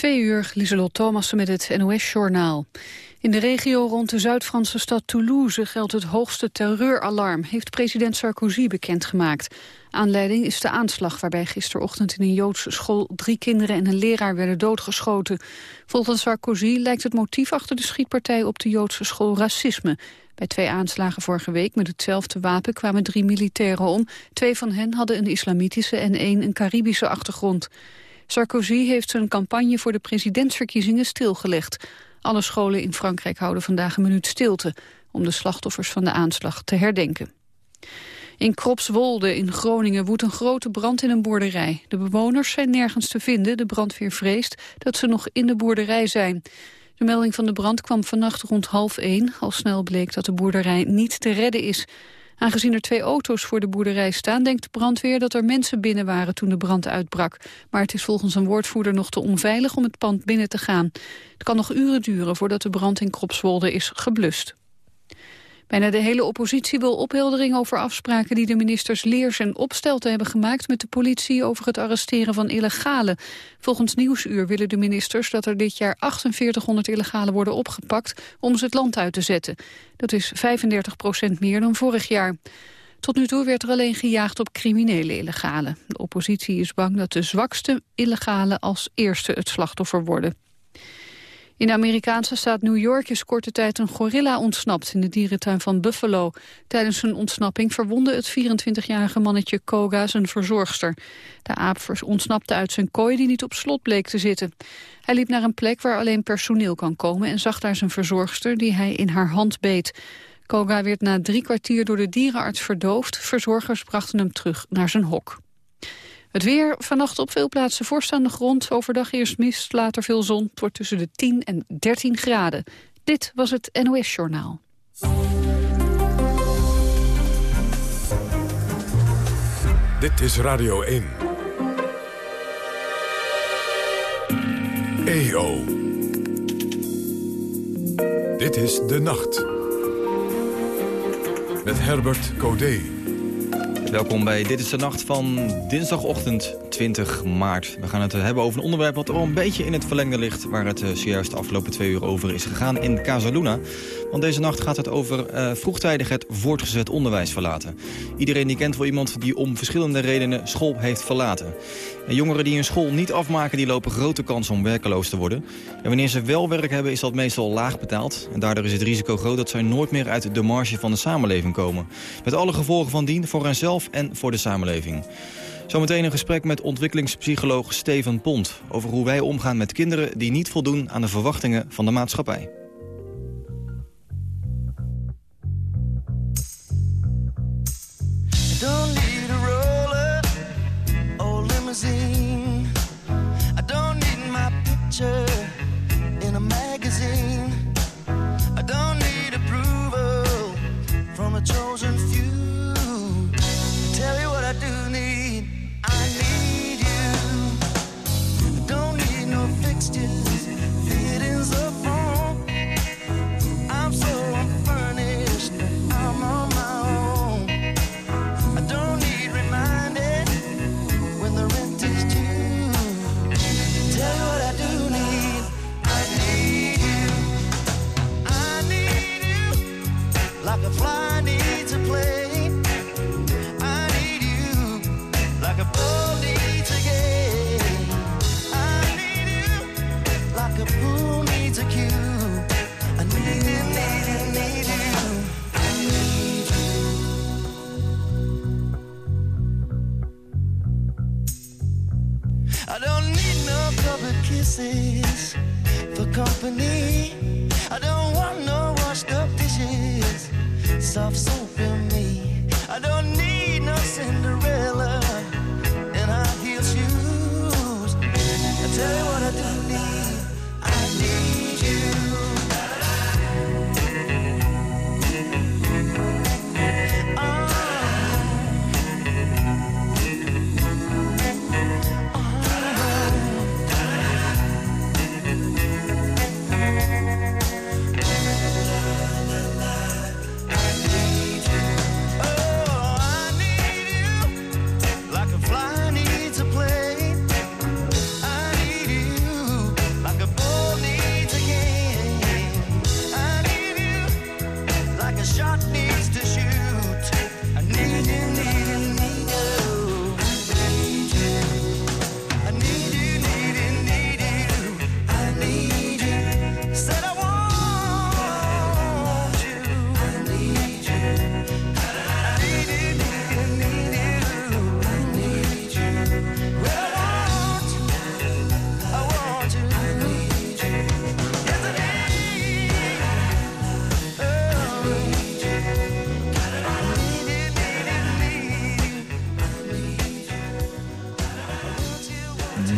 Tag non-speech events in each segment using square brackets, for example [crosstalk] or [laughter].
Twee uur, Lieselot Thomassen met het NOS-journaal. In de regio rond de Zuid-Franse stad Toulouse geldt het hoogste terreuralarm, heeft president Sarkozy bekendgemaakt. Aanleiding is de aanslag waarbij gisterochtend in een Joodse school drie kinderen en een leraar werden doodgeschoten. Volgens Sarkozy lijkt het motief achter de schietpartij op de Joodse school racisme. Bij twee aanslagen vorige week met hetzelfde wapen kwamen drie militairen om. Twee van hen hadden een islamitische en één een Caribische achtergrond. Sarkozy heeft zijn campagne voor de presidentsverkiezingen stilgelegd. Alle scholen in Frankrijk houden vandaag een minuut stilte... om de slachtoffers van de aanslag te herdenken. In Kropswolde in Groningen woedt een grote brand in een boerderij. De bewoners zijn nergens te vinden. De brandweer vreest dat ze nog in de boerderij zijn. De melding van de brand kwam vannacht rond half één. Al snel bleek dat de boerderij niet te redden is. Aangezien er twee auto's voor de boerderij staan... denkt de brandweer dat er mensen binnen waren toen de brand uitbrak. Maar het is volgens een woordvoerder nog te onveilig om het pand binnen te gaan. Het kan nog uren duren voordat de brand in Kropswolde is geblust. Bijna de hele oppositie wil opheldering over afspraken die de ministers Leers en Opstelten hebben gemaakt met de politie over het arresteren van illegalen. Volgens Nieuwsuur willen de ministers dat er dit jaar 4800 illegalen worden opgepakt om ze het land uit te zetten. Dat is 35 procent meer dan vorig jaar. Tot nu toe werd er alleen gejaagd op criminele illegalen. De oppositie is bang dat de zwakste illegalen als eerste het slachtoffer worden. In de Amerikaanse staat New York is korte tijd een gorilla ontsnapt in de dierentuin van Buffalo. Tijdens zijn ontsnapping verwonde het 24-jarige mannetje Koga zijn verzorgster. De aap ontsnapte uit zijn kooi die niet op slot bleek te zitten. Hij liep naar een plek waar alleen personeel kan komen en zag daar zijn verzorgster die hij in haar hand beet. Koga werd na drie kwartier door de dierenarts verdoofd. Verzorgers brachten hem terug naar zijn hok. Het weer vannacht op veel plaatsen vorst aan de grond. Overdag eerst mist, later veel zon. Het wordt tussen de 10 en 13 graden. Dit was het NOS Journaal. Dit is Radio 1. EO. Dit is De Nacht. Met Herbert Codé. Welkom bij Dit is de Nacht van dinsdagochtend 20 maart. We gaan het hebben over een onderwerp wat al een beetje in het verlengde ligt... waar het eh, zojuist de afgelopen twee uur over is gegaan in Casaluna. Want deze nacht gaat het over uh, vroegtijdig het voortgezet onderwijs verlaten. Iedereen die kent wel iemand die om verschillende redenen school heeft verlaten. En jongeren die hun school niet afmaken, die lopen grote kans om werkeloos te worden. En wanneer ze wel werk hebben, is dat meestal laag betaald. En daardoor is het risico groot dat zij nooit meer uit de marge van de samenleving komen. Met alle gevolgen van dien voor henzelf en voor de samenleving. Zometeen een gesprek met ontwikkelingspsycholoog Steven Pont... over hoe wij omgaan met kinderen die niet voldoen aan de verwachtingen van de maatschappij. Approval a chosen few.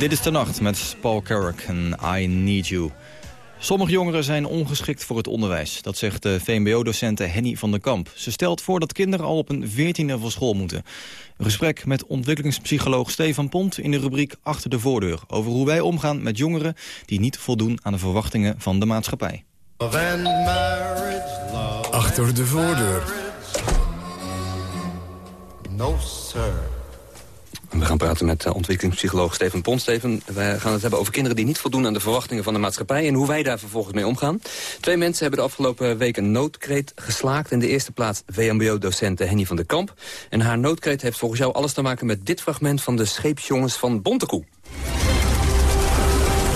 Dit is de nacht met Paul Carrick en I Need You. Sommige jongeren zijn ongeschikt voor het onderwijs. Dat zegt de VMBO-docente Henny van der Kamp. Ze stelt voor dat kinderen al op een veertiende van school moeten. Een gesprek met ontwikkelingspsycholoog Stefan Pont in de rubriek Achter de Voordeur. Over hoe wij omgaan met jongeren die niet voldoen aan de verwachtingen van de maatschappij. Achter de voordeur. No, sir. We gaan praten met uh, ontwikkelingspsycholoog Steven Pont. Steven, we gaan het hebben over kinderen die niet voldoen aan de verwachtingen van de maatschappij... en hoe wij daar vervolgens mee omgaan. Twee mensen hebben de afgelopen week een noodkreet geslaakt. In de eerste plaats VMBO-docente Henny van der Kamp. En haar noodkreet heeft volgens jou alles te maken met dit fragment... van de scheepsjongens van Bontekoe.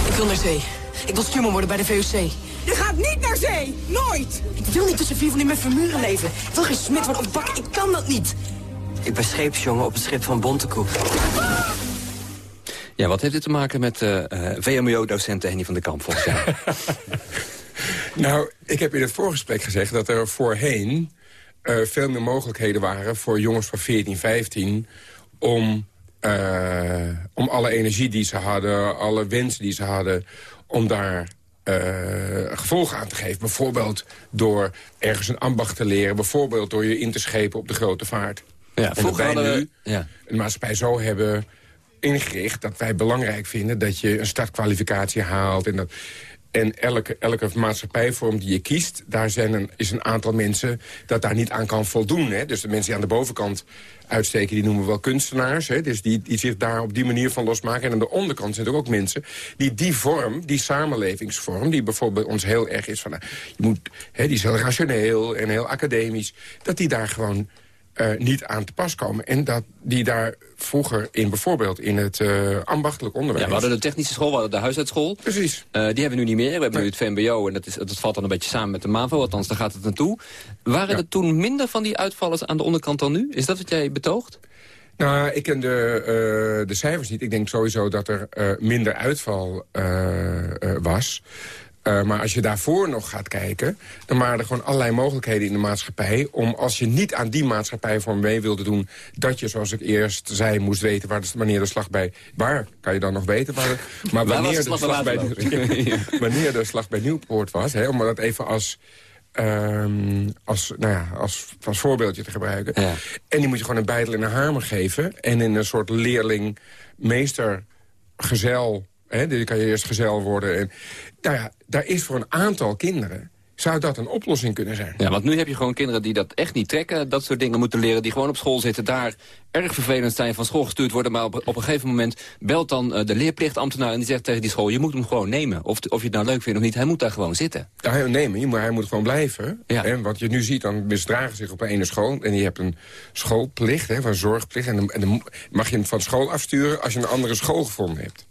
Ik wil naar zee. Ik wil stuurman worden bij de VOC. Je gaat niet naar zee! Nooit! Ik wil niet tussen vier van die met vermuren leven. Ik wil geen smid worden op bak. Ik kan dat niet. Ik ben scheepsjongen op het schip van Bontekoe. Ja, wat heeft dit te maken met uh, uh, VMBO-docent Henny van der Kamp volgens jou? [laughs] nou, ik heb in het voorgesprek gezegd dat er voorheen... Uh, veel meer mogelijkheden waren voor jongens van 14, 15... om, om alle energie die ze hadden, alle wensen die ze hadden... om daar gevolgen aan te geven. Bijvoorbeeld door ergens een ambacht te leren. Bijvoorbeeld door je in te schepen op de grote vaart. Ja, hadden, nu ja. een maatschappij zo hebben ingericht... dat wij belangrijk vinden dat je een startkwalificatie haalt... en dat en elke, elke maatschappijvorm die je kiest, daar zijn een, is een aantal mensen dat daar niet aan kan voldoen. Hè? Dus de mensen die aan de bovenkant uitsteken, die noemen we wel kunstenaars. Hè? Dus die, die zich daar op die manier van losmaken. En aan de onderkant zijn er ook mensen die die vorm, die samenlevingsvorm... die bijvoorbeeld bij ons heel erg is van... Nou, je moet, hè, die is heel rationeel en heel academisch... dat die daar gewoon uh, niet aan te pas komen. En dat die daar vroeger in bijvoorbeeld in het uh, ambachtelijk onderwijs... Ja, we hadden de technische school, we hadden de huisartschool. Precies. Uh, die hebben we nu niet meer. We hebben nu het VMBO en dat, is, dat valt dan een beetje samen met de MAVO. Althans, daar gaat het naartoe. Waren ja. er toen minder van die uitvallers aan de onderkant dan nu? Is dat wat jij betoogt? Nou, ik ken de, uh, de cijfers niet. Ik denk sowieso dat er uh, minder uitval uh, was. Uh, maar als je daarvoor nog gaat kijken... dan waren er gewoon allerlei mogelijkheden in de maatschappij... om als je niet aan die maatschappij voor mee wilde doen... dat je, zoals ik eerst zei, moest weten waar de, wanneer de slag bij... Waar kan je dan nog weten? Waar de, [laughs] maar wanneer de, slag bij, [laughs] [laughs] wanneer de slag bij Nieuwpoort was... Hè, om dat even als... Um, als, nou ja, als, als voorbeeldje te gebruiken. Ja. En die moet je gewoon een bijtel en een hamer geven. En in een soort leerling, meester, gezel... Hè, kan je eerst gezel worden. En, nou ja, daar is voor een aantal kinderen... zou dat een oplossing kunnen zijn. Ja, want nu heb je gewoon kinderen die dat echt niet trekken. Dat soort dingen moeten leren. Die gewoon op school zitten. Daar erg vervelend zijn, van school gestuurd worden. Maar op, op een gegeven moment belt dan uh, de leerplichtambtenaar... en die zegt tegen die school, je moet hem gewoon nemen. Of, of je het nou leuk vindt of niet, hij moet daar gewoon zitten. Ja, hij, nemen, maar hij moet gewoon blijven. Ja. Hè, wat je nu ziet, dan misdragen zich op een ene school... en je hebt een schoolplicht, hè, van zorgplicht... en dan, en dan mag je hem van school afsturen als je een andere school gevonden hebt.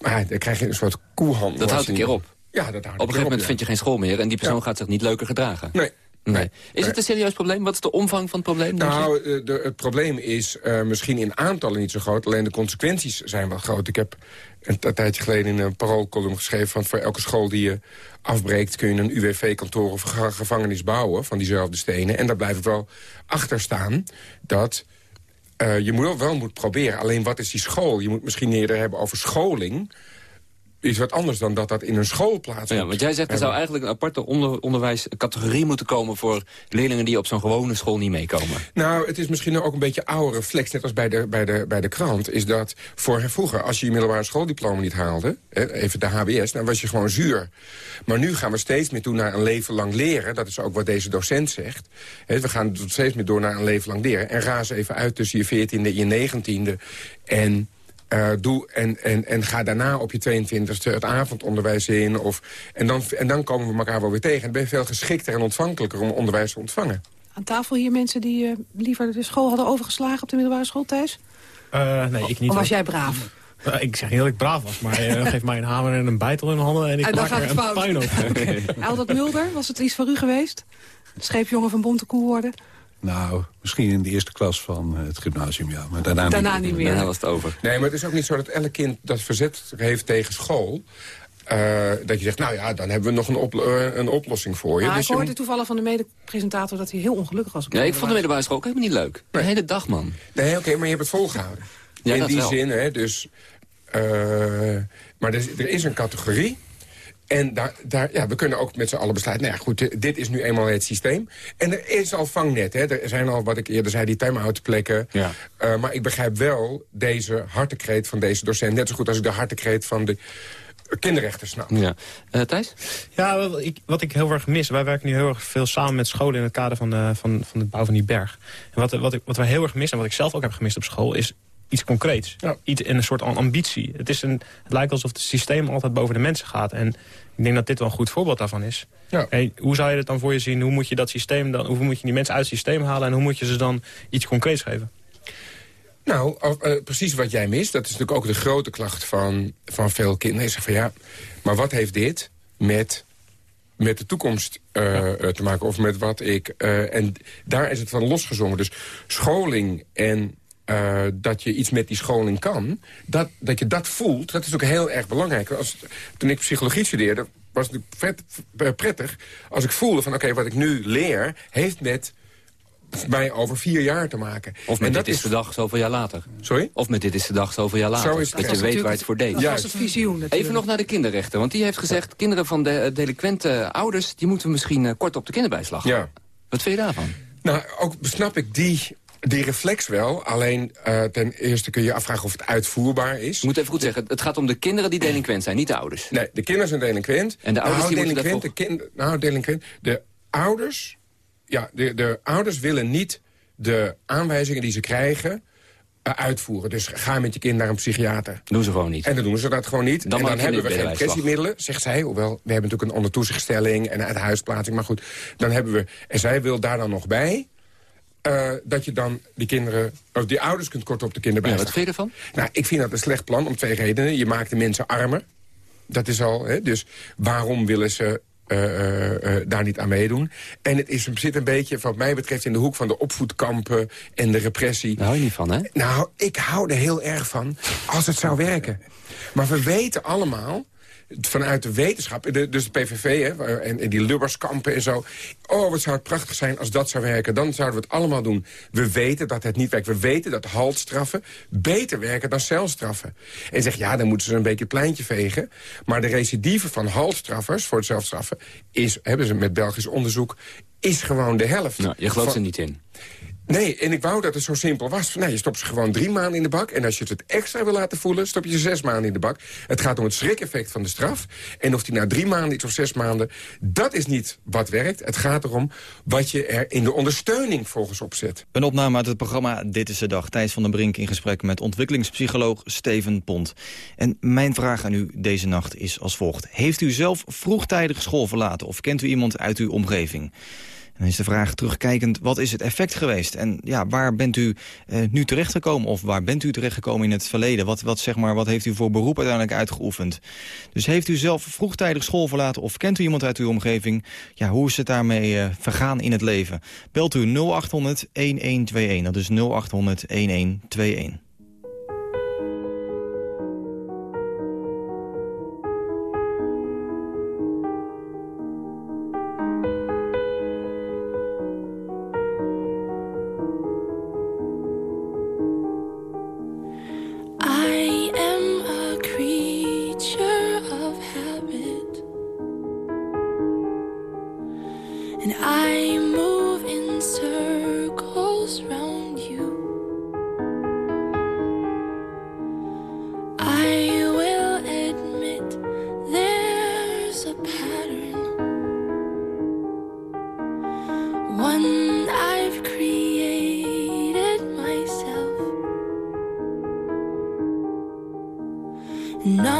Maar dan krijg je een soort koehandel. Dat houdt een keer op. Ja, dat houdt Op een gegeven moment ja. vind je geen school meer... en die persoon Ja. gaat zich niet leuker gedragen. Nee. Nee. Is het een serieus probleem? Wat is de omvang van het probleem? Nou, eh, de, het probleem is uh, misschien in aantallen niet zo groot... alleen de consequenties zijn wel groot. Ik heb een, een tijdje geleden in een paroolcolumn geschreven... van voor elke school die je afbreekt... kun je een UWV-kantoor of ge- gevangenis bouwen van diezelfde stenen. En daar blijf ik wel achter staan dat... Uh, je moet wel, wel moet proberen. Alleen wat is die school? Je moet misschien eerder hebben over scholing is wat anders dan dat dat in een school plaatsvindt. Ja, want jij zegt er zou eigenlijk een aparte onder, onderwijscategorie moeten komen... voor leerlingen die op zo'n gewone school niet meekomen. Nou, het is misschien ook een beetje oude reflex, net als bij de, bij de, bij de krant... is dat voor vroeger, als je je middelbare schooldiploma niet haalde... Even de HBS, dan was je gewoon zuur. Maar nu gaan we steeds meer toe naar een leven lang leren. Dat is ook wat deze docent zegt. We gaan steeds meer door naar een leven lang leren. En raas even uit tussen je veertiende en je negentiende. En... Uh, doe en, en, en ga daarna op je 22e het avondonderwijs in. Of, en, dan, en dan komen we elkaar wel weer tegen. En dan ben je veel geschikter en ontvankelijker om onderwijs te ontvangen. Aan tafel hier mensen die uh, liever de school hadden overgeslagen op de middelbare school, Thijs? Uh, nee, ik niet. Of was jij braaf? Uh, ik zeg niet dat ik braaf was, maar uh, geef mij een hamer en een bijtel in mijn handen... en ik en maak er een fout. puin op. Aldert [laughs] Mulder, was het iets voor u geweest? Scheepjongen van Bontekoe worden? Nou, misschien in de eerste klas van het gymnasium, ja. Maar daarna, daarna niet meer. Daarna was het over. Nee, maar het is ook niet zo dat elk kind dat verzet heeft tegen school... Uh, dat je zegt, nou ja, dan hebben we nog een, uh, een oplossing voor je. Nou, dus ik hoorde je... toevallig van de mede-presentator dat hij heel ongelukkig was. Op ja, ik vond de middelbare school ook helemaal niet leuk. Nee. De hele dag, man. Nee, oké, okay, maar je hebt het volgehouden. Ja, In die wel. zin, hè, dus... eh, maar er is, er is een categorie... En daar, daar, ja, we kunnen ook met z'n allen besluiten... nou ja, goed, eh, dit is nu eenmaal het systeem. En er is al vangnet, hè. Er zijn al, wat ik eerder zei, die time-out plekken. Ja. Uh, maar ik begrijp wel deze hartekreet van deze docent... net zo goed als ik de hartekreet van de kinderrechten snap. Ja. Uh, Thijs? Ja, wat ik, wat ik heel erg mis... wij werken nu heel erg veel samen met scholen... in het kader van, de, van, van de bouw van die berg. En wat, wat, ik, wat wij heel erg missen, en wat ik zelf ook heb gemist op school... is iets concreets. Ja. Iets in een soort ambitie. Het, is een, het lijkt alsof het systeem altijd boven de mensen gaat. En ik denk dat dit wel een goed voorbeeld daarvan is. Ja. Hey, hoe zou je het dan voor je zien? Hoe moet je dat systeem dan, hoe moet je die mensen uit het systeem halen en hoe moet je ze dan iets concreets geven? Nou, uh, precies wat jij mist. Dat is natuurlijk ook de grote klacht van, van veel kinderen. Ze van ja, maar wat heeft dit met, met de toekomst uh, ja. te maken? Of met wat ik... Uh, en daar is het van losgezongen. Dus scholing en uh, dat je iets met die scholing kan, dat, dat je dat voelt, dat is ook heel erg belangrijk. Als, toen ik psychologie studeerde, was het vet, prettig als ik voelde van... oké, wat ik nu leer, heeft met mij over vier jaar te maken. Of met en dit dat is de dag zoveel jaar later. Sorry? Of met dit is de dag zoveel jaar later. Zo is het. dat je weet waar het voor deed. Dat was het visioen natuurlijk. Even nog naar de kinderrechten. Want die heeft gezegd... kinderen van de delinquente ouders... die moeten we misschien kort op de kinderbijslag Ja. Wat vind je daarvan? Nou, ook snap ik die die reflex wel, alleen uh, ten eerste kun je afvragen of het uitvoerbaar is. Je moet even goed zeggen, het gaat om de kinderen die delinquent zijn, niet de ouders. Nee, de kinderen zijn delinquent. En de ouders nou, die delinquent, de kind, Nou, delinquent. De ouders, ja, de, de ouders willen niet de aanwijzingen die ze krijgen uh, uitvoeren. Dus ga met je kind naar een psychiater. Doen ze gewoon niet. En dan doen ze dat gewoon niet. Dan en dan hebben we geen kinderbijslag. pressiemiddelen, zegt zij. Hoewel, we hebben natuurlijk een ondertoezichtstelling en uit huisplaatsing. Maar goed, dan hebben we... En zij wil daar dan nog bij... Uh, dat je dan die kinderen, of die ouders kunt korten op de Ja, kinderbijslag. wat vind je ervan? Nou, ik vind dat een slecht plan om twee redenen. Je maakt de mensen armer. Dat is al, hè, dus waarom willen ze uh, uh, daar niet aan meedoen? En het is, zit een beetje, wat mij betreft, in de hoek van de opvoedkampen en de repressie. Daar hou je niet van, hè? Nou, ik hou er heel erg van als het zou werken. Maar we weten allemaal vanuit de wetenschap, de, dus de PVV hè, en, en die Lubberskampen en zo. Oh, wat zou het prachtig zijn als dat zou werken. Dan zouden we het allemaal doen. We weten dat het niet werkt. We weten dat haltstraffen beter werken dan celstraffen. En zeg, ja, dan moeten ze een beetje het pleintje vegen. Maar de recidive van haltstraffers voor het zelfstraffen... is, hebben ze met Belgisch onderzoek, is gewoon de helft. Nou, je gelooft van, er niet in. Nee, en ik wou dat het zo simpel was. Nee, je stopt ze gewoon drie maanden in de bak. En als je het extra wil laten voelen, stop je ze zes maanden in de bak. Het gaat om het schrikeffect van de straf. En of die na drie maanden is of zes maanden, dat is niet wat werkt. Het gaat erom wat je er in de ondersteuning volgens opzet. Een opname uit het programma Dit is de Dag. Thijs van den Brink in gesprek met ontwikkelingspsycholoog Steven Pont. En mijn vraag aan u deze nacht is als volgt. Heeft u zelf vroegtijdig school verlaten of kent u iemand uit uw omgeving? Dan is de vraag terugkijkend, wat is het effect geweest? En ja, waar bent u uh, nu terechtgekomen? Of waar bent u terechtgekomen in het verleden? Wat, wat, zeg maar, wat heeft u voor beroep uiteindelijk uitgeoefend? Dus heeft u zelf vroegtijdig school verlaten... of kent u iemand uit uw omgeving? Ja, hoe is het daarmee uh, vergaan in het leven? Belt u 0800-1121. Dat is 0800-1121.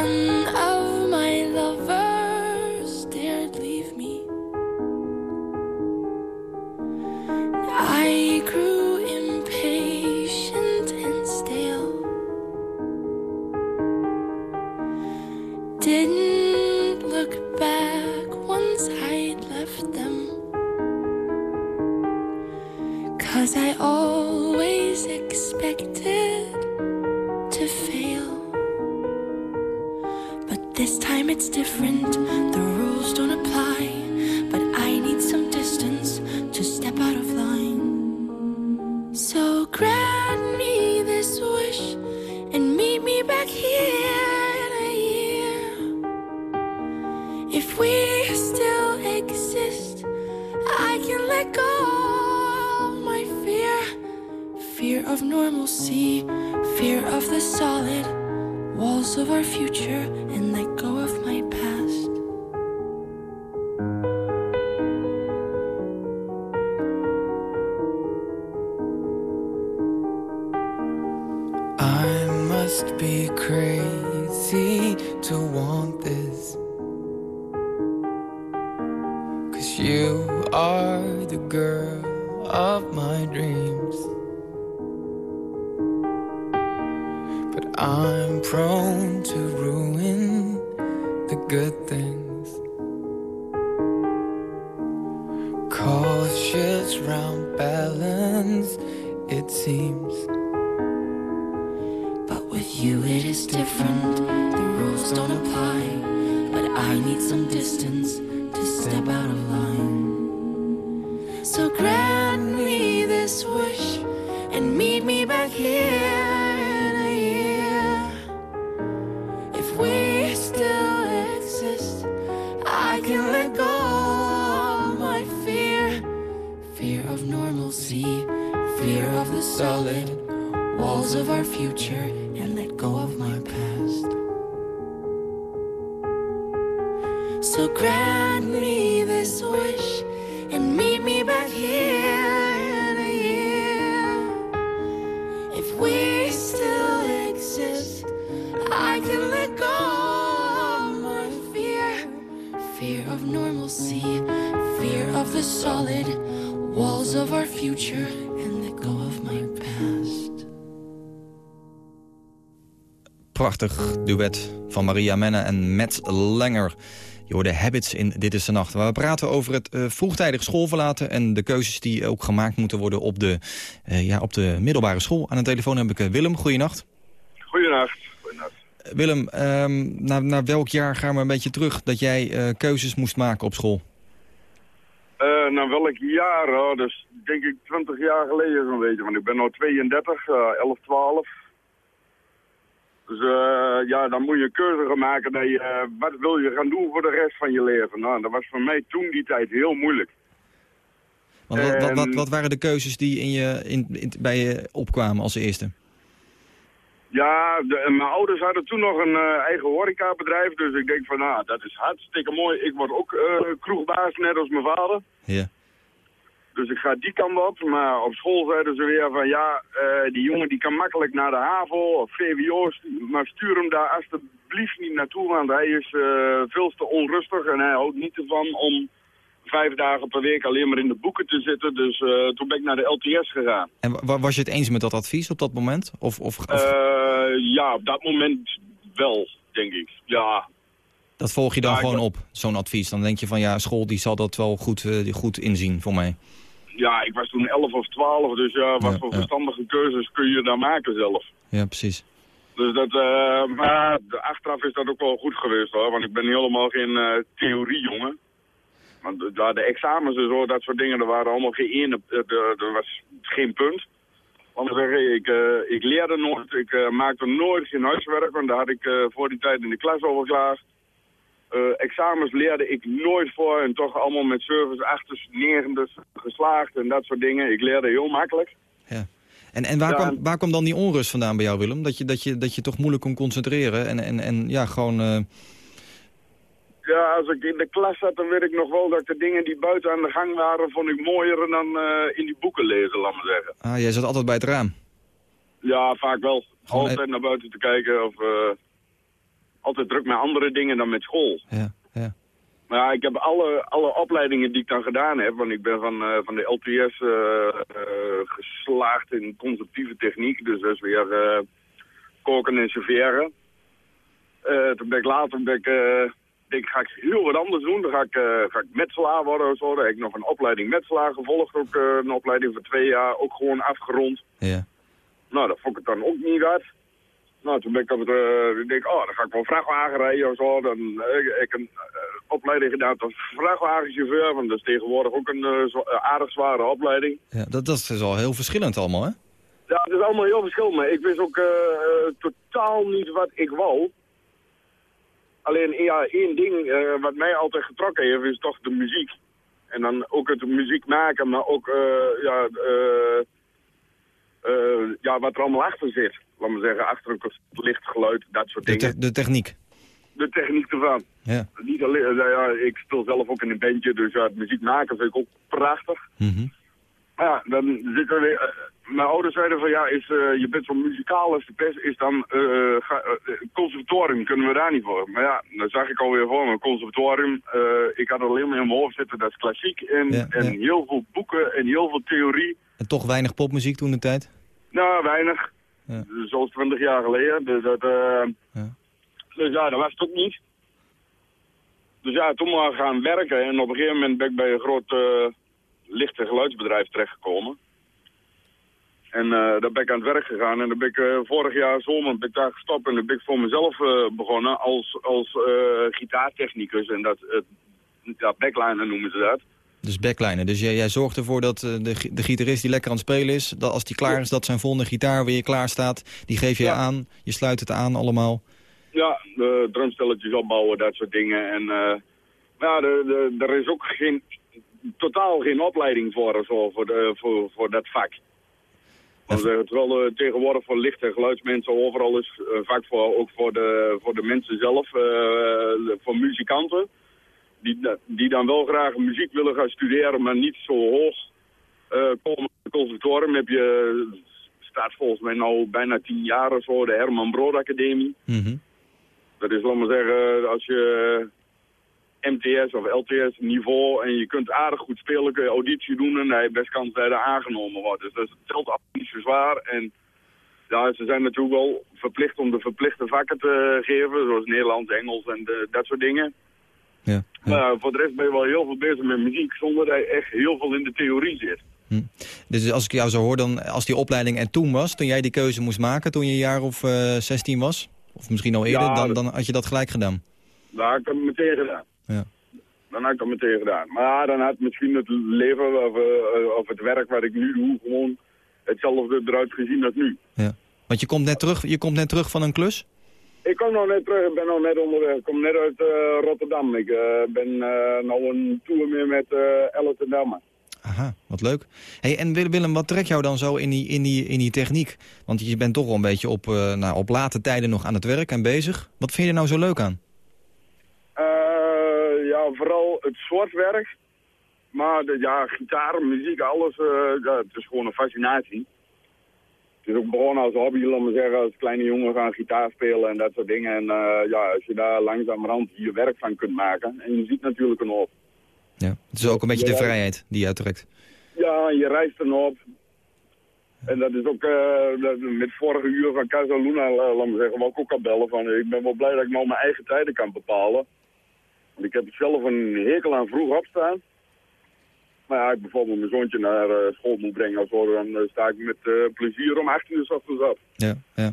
one of my lovers. This wish and meet me back here in a year. If we still exist, I can let go of my fear. Fear of normalcy, fear of the solid walls of our future and let go of my past. So grant Prachtig duet van Maria Menne en Matt Langer. Je hoorde Habits in Dit is de Nacht. Waar we praten over het uh, vroegtijdig schoolverlaten... en de keuzes die ook gemaakt moeten worden op de, uh, ja, op de middelbare school. Aan de telefoon heb ik uh, Willem. Goeienacht. Goeienacht. Goeienacht. Willem, um, naar, naar welk jaar gaan we een beetje terug... dat jij keuzes moest maken op school? naar welk jaar? Dus denk ik 20 jaar geleden zo'n beetje. Want ik ben nu 32, 11, 12... Dus uh, ja, dan moet je een keuze gaan maken. Dat je, uh, wat wil je gaan doen voor de rest van je leven? Nou, dat was voor mij toen die tijd heel moeilijk. Want wat, wat, wat, wat, waren de keuzes die in je, in, in, bij je opkwamen als eerste? Ja, de, mijn ouders hadden toen nog een uh, eigen horecabedrijf. Dus ik denk van, nou, dat is hartstikke mooi. Ik word ook kroegbaas, net als mijn vader. Ja. Dus ik ga die kant op. Maar op school zeiden ze weer van ja, uh, die jongen die kan makkelijk naar de HAVO of VWO. Maar stuur hem daar alsjeblieft niet naartoe. Want hij is uh, veel te onrustig en hij houdt niet ervan om vijf dagen per week alleen maar in de boeken te zitten. Dus uh, toen ben ik naar de LTS gegaan. En was je het eens met dat advies op dat moment? Of, of, of... ja, op dat moment wel, denk ik. Ja, dat volg je dan gewoon op, zo'n advies. Dan denk je van ja, school die zal dat wel goed, uh, goed inzien voor mij. Ja, ik was toen 11 of 12, dus ja, wat Ja, voor ja. verstandige keuzes kun je dan maken zelf. Ja, precies. Dus dat, eh, maar achteraf is dat ook wel goed geweest hoor, want ik ben helemaal geen eh theoriejongen. Want de, de examens en zo, dat soort dingen, er waren allemaal geen ene, er was geen punt. Want ik, zeg, ik, ik leerde nooit, ik maakte nooit geen huiswerk, want daar had ik voor die tijd in de klas over klaar. Eh, examens leerde ik nooit voor en toch allemaal met service achters, negentes geslaagd en dat soort dingen. Ik leerde heel makkelijk. En, en waar, Ja, kwam, waar kwam dan die onrust vandaan bij jou, Willem? Dat je, dat je, dat je toch moeilijk kon concentreren en, en, en ja, gewoon... eh, Ja, als ik in de klas zat, dan weet ik nog wel dat ik de dingen die buiten aan de gang waren, vond ik mooier dan eh, in die boeken lezen, laat maar zeggen. ah, jij zat altijd bij het raam. Ja, vaak wel. Gewoon altijd naar buiten te kijken of altijd druk met andere dingen dan met school. Ja, ja. Maar ja, ik heb alle, alle opleidingen die ik dan gedaan heb, want ik ben van, eh, van de LTS eh, eh, geslaagd in conceptieve techniek, dus dat is weer koken en serveren. Toen ben ik later, ben ik, denk ga ik heel wat anders doen. Dan ga ik, ga ik metselaar worden of zo. Dan heb ik nog een opleiding metselaar gevolgd, ook een opleiding van twee jaar, ook gewoon afgerond. Ja. Nou, dat vond ik dan ook niet wat. Nou, toen ben ik op het, eh, ik denk, oh, dan ga ik wel vrachtwagen rijden of zo. Dan heb ik, ik een eh, opleiding gedaan tot vrachtwagenchauffeur, want dat is tegenwoordig ook een eh, zwa- eh, aardig zware opleiding. ja dat, dat is al heel verschillend allemaal, hè? Ja, het is allemaal heel verschillend, maar ik wist ook eh, eh, totaal niet wat ik wou. alleen ja, één ding eh, wat mij altijd getrokken heeft, is toch de muziek. En dan ook het muziek maken, maar ook eh, ja, eh, eh, ja, wat er allemaal achter zit. Laat maar zeggen, achter een licht, geluid, dat soort De, dingen. te- de techniek. De techniek ervan. Ja. Niet alleen, eh, ja, ik speel zelf ook in een bandje, dus ja, het muziek maken vind ik ook prachtig. Maar ja, dan zit er weer... eh, mijn ouders zeiden van ja, is, eh, je bent zo muzikaal als de pest, is dan eh, ga- eh, conservatorium, kunnen we daar niet voor. Maar ja, dan zag ik alweer voor me, conservatorium, eh, ik had alleen maar in mijn hoofd zitten, dat is klassiek en, Ja, en ja. heel veel boeken en heel veel theorie. En toch weinig popmuziek toen de tijd? Nou, weinig. Ja. Zoals twintig jaar geleden. Dus, dat, eh, Ja. dus ja, dat was het ook niet. Dus ja, toen maar gaan werken en op een gegeven moment ben ik bij een groot eh, licht- en geluidsbedrijf terechtgekomen. En eh daar ben ik aan het werk gegaan en dan ben ik vorig jaar zomer ben ik daar gestopt en dan ben ik voor mezelf begonnen als, als gitaartechnicus en dat, ja, backliner noemen ze dat. Dus backliner. Dus jij, jij zorgt ervoor dat eh, de, de gitarist die lekker aan het spelen is... Dat als die klaar is, dat zijn volgende gitaar weer klaar staat. Die geef je Ja. aan, je sluit het aan allemaal. Ja, de drumstelletjes opbouwen, dat soort dingen. En eh, ja, de, de, er is ook geen, totaal geen opleiding voor, zo, voor, de, voor, voor dat vak. Want, eh, terwijl er tegenwoordig voor licht- en geluidsmensen overal is vak voor, ook voor de, voor de mensen zelf, voor muzikanten. Die, die dan wel graag muziek willen gaan studeren, maar niet zo hoog eh komen. Het conservatorium heb je, staat volgens mij nou bijna tien jaar of zo, de Herman Brood Academie. Mhm. Dat is, laat maar zeggen, als je MTS of LTS niveau en je kunt aardig goed spelen, kun je auditie doen en je best kans dat je daar aangenomen wordt. Dus dat telt af niet zo zwaar. En ja, ze zijn natuurlijk wel verplicht om de verplichte vakken te geven, zoals Nederlands, Engels en de- dat soort dingen. Ja. Ja, voor de rest ben je wel heel veel bezig met muziek, zonder dat je echt heel veel in de theorie zit. Dus als ik jou zo hoor, dan als die opleiding er toen was... toen jij die keuze moest maken, toen je een jaar of eh 16 was... of misschien al eerder, Ja, dan, dan had je dat gelijk gedaan. Daar had ik dat meteen gedaan. Ja. Dan had ik dat meteen gedaan. Maar dan had misschien het leven of, eh, of het werk wat ik nu doe gewoon hetzelfde eruit gezien als nu. Ja. Want je komt, net terug, je komt net terug van een klus? Ik kom nou net terug, ik ben nou net onderweg. Ik kom net uit eh, Rotterdam. Ik eh, ben eh nou een tour meer met uh, Damme. Aha, wat leuk. Hey, en Willem, wat trekt jou dan zo in die, in die, in die techniek? Want je bent toch wel een beetje op, nou, op late tijden nog aan het werk en bezig. Wat vind je er nou zo leuk aan? Ja, vooral het soortwerk. Maar de, ja, gitaar, muziek, alles, ja, het is gewoon een fascinatie. Het is ook begonnen als hobby, laat maar zeggen, als kleine jongen gaan gitaar spelen en dat soort dingen. En eh, ja, als je daar langzamerhand je werk van kunt maken. En je ziet natuurlijk een hoop. Ja. Het is ook een beetje de vrijheid die je uittrekt. Ja, je reist een hoop. En dat is ook eh, met vorige uur van Casa Luna, la- laat maar zeggen, wou ik ook al bellen van, ik ben wel blij dat ik nou mijn eigen tijden kan bepalen. Want ik heb zelf een hekel aan vroeg opstaan. Maar ja, ik bijvoorbeeld mijn zoontje naar eh, school moet brengen of zo, dan eh, sta ik met eh, plezier om 8 uur ochtends op. Ja, ja.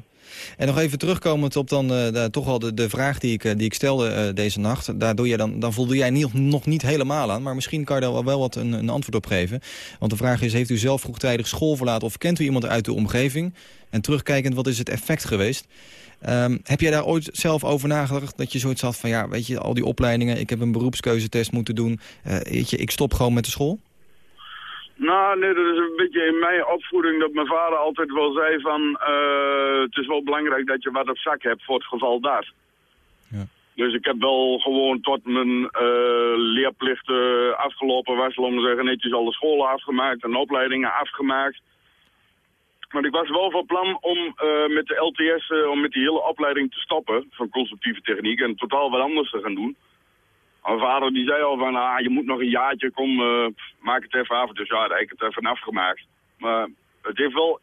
En nog even terugkomend op dan toch wel de, vraag die ik, die ik stelde deze nacht. Daar doe je dan, dan voldoe jij niet, nog niet helemaal aan. Maar misschien kan je daar wel, wat een, een antwoord op geven. Want de vraag is, heeft u zelf vroegtijdig school verlaten... of kent u iemand uit de omgeving? En terugkijkend, wat is het effect geweest? Ehm, heb jij daar ooit zelf over nagedacht? Dat je zoiets had van, ja, weet je, al die opleidingen... ik heb een beroepskeuzetest moeten doen. weet je, ik stop gewoon met de school? Nou, nee, dat is een beetje in mijn opvoeding dat mijn vader altijd wel zei van... eh, het is wel belangrijk dat je wat op zak hebt voor het geval dat. Ja. Dus ik heb wel gewoon tot mijn eh, leerplicht eh, afgelopen was, maar zeggen, netjes alle scholen afgemaakt en opleidingen afgemaakt. Maar ik was wel van plan om eh, met de LTS, om met die hele opleiding te stoppen van constructieve techniek en totaal wat anders te gaan doen. Mijn vader die zei al van, ah, je moet nog een jaartje, kom, eh, maak het even af. Dus ja, daar heb ik het even afgemaakt. Maar het heeft wel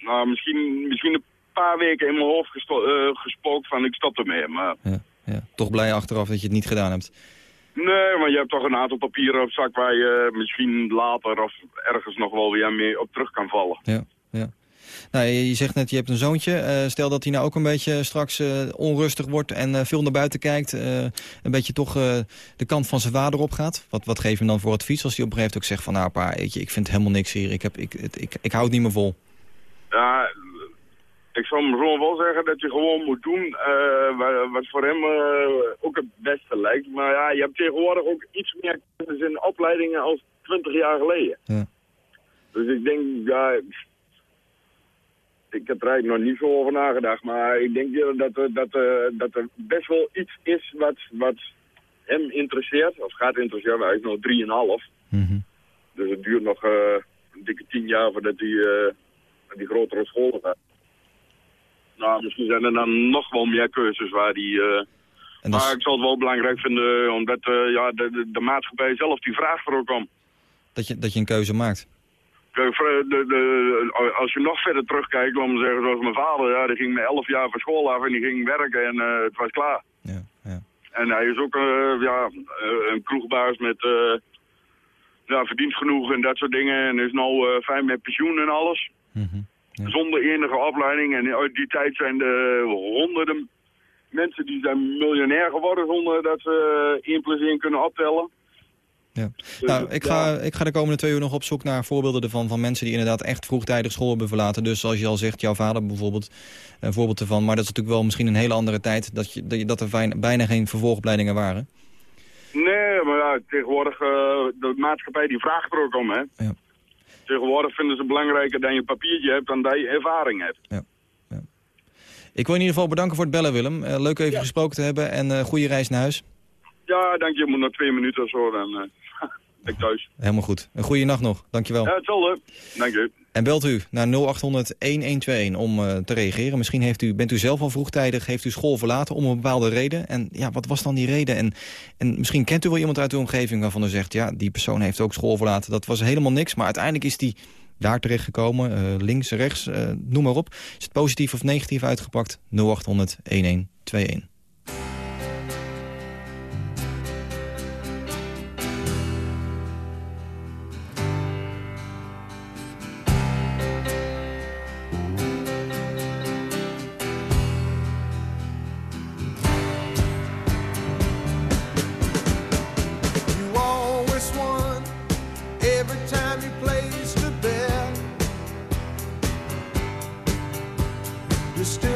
nou, misschien, misschien een paar weken in mijn hoofd eh, gespookt van ik stop ermee. Maar Ja, ja. Toch blij achteraf dat je het niet gedaan hebt. nee, maar je hebt toch een aantal papieren op zak waar je misschien later of ergens nog wel weer mee op terug kan vallen. Ja, ja. Nou, je zegt net, je hebt een zoontje. Eh, stel dat hij nou ook een beetje straks eh, onrustig wordt en eh, veel naar buiten kijkt. een beetje toch de kant van zijn vader opgaat. Wat, wat geef je hem dan voor advies als hij op een gegeven moment ook zegt van... nou pa, ik vind helemaal niks hier. Ik, heb, ik, het- ik, ik hou het niet meer vol. Ja, ik zou hem zo wel zeggen dat je gewoon moet doen wa- wat voor hem ook het beste lijkt. Maar ja, je hebt tegenwoordig ook iets meer kennis in opleidingen als 20 jaar geleden. Ja. Dus ik denk, ja, ik heb er eigenlijk nog niet zo over nagedacht. Maar ik denk dat, er- dat, er- dat er best wel iets is wat, wat hem interesseert. Of gaat interesseren, hij is nog 3,5. Mhm. Dus het duurt nog eh, een dikke tien jaar voordat hij naar die grotere scholen gaat. Nou, misschien zijn er dan nog wel meer keuzes waar die... eh, is- Maar ik zal het wel belangrijk vinden, omdat ja, de, de, de maatschappij zelf die vraagt er ook om. dat, je, dat je een keuze maakt. De, de, als je nog verder terugkijkt, om te zeggen zoals mijn vader, ja, die ging met 11 jaar van school af en die ging werken en eh, het was klaar. Ja, ja. En hij is ook eh, ja, eh, een kroegbaas met eh, ja, verdient genoeg en dat soort dingen. En is nou fijn met pensioen en alles. Mhm. Zonder enige opleiding. En uit die tijd zijn er honderden mensen die zijn miljonair geworden zonder dat ze 1 plus 1 kunnen optellen. Ja. Dus, Nou, ik ga, ik ga de komende twee uur nog op zoek naar voorbeelden ervan... van mensen die inderdaad echt vroegtijdig school hebben verlaten. Dus zoals je al zegt, jouw vader bijvoorbeeld, een voorbeeld ervan. Maar dat is natuurlijk wel misschien een hele andere tijd... dat, je, dat, er bijna geen vervolgopleidingen waren. Nee, maar ja, tegenwoordig, eh, de maatschappij die vraagt er ook om, hè. Ja. Tegenwoordig vinden ze belangrijker dat je een papiertje hebt dan dat je ervaring hebt. Ik wil in ieder geval bedanken voor het bellen, Willem. Eh, leuk even gesproken te hebben en eh goede reis naar huis. Ja, dank je. Je moet nog twee minuten of zo, dan ik thuis. Helemaal goed. Een goede nacht nog. Dankjewel. Ja, hetzelfde. Dank je. En belt u naar 0800-1121 om eh, te reageren. Misschien heeft u, bent u zelf al vroegtijdig, heeft u school verlaten om een bepaalde reden. En ja, wat was dan die reden? En, en misschien kent u wel iemand uit uw omgeving waarvan u zegt... ja, die persoon heeft ook school verlaten. Dat was helemaal niks, maar uiteindelijk is die daar terechtgekomen. eh links, rechts, eh, noem maar op. Is het positief of negatief uitgepakt? 0800-1121. Still.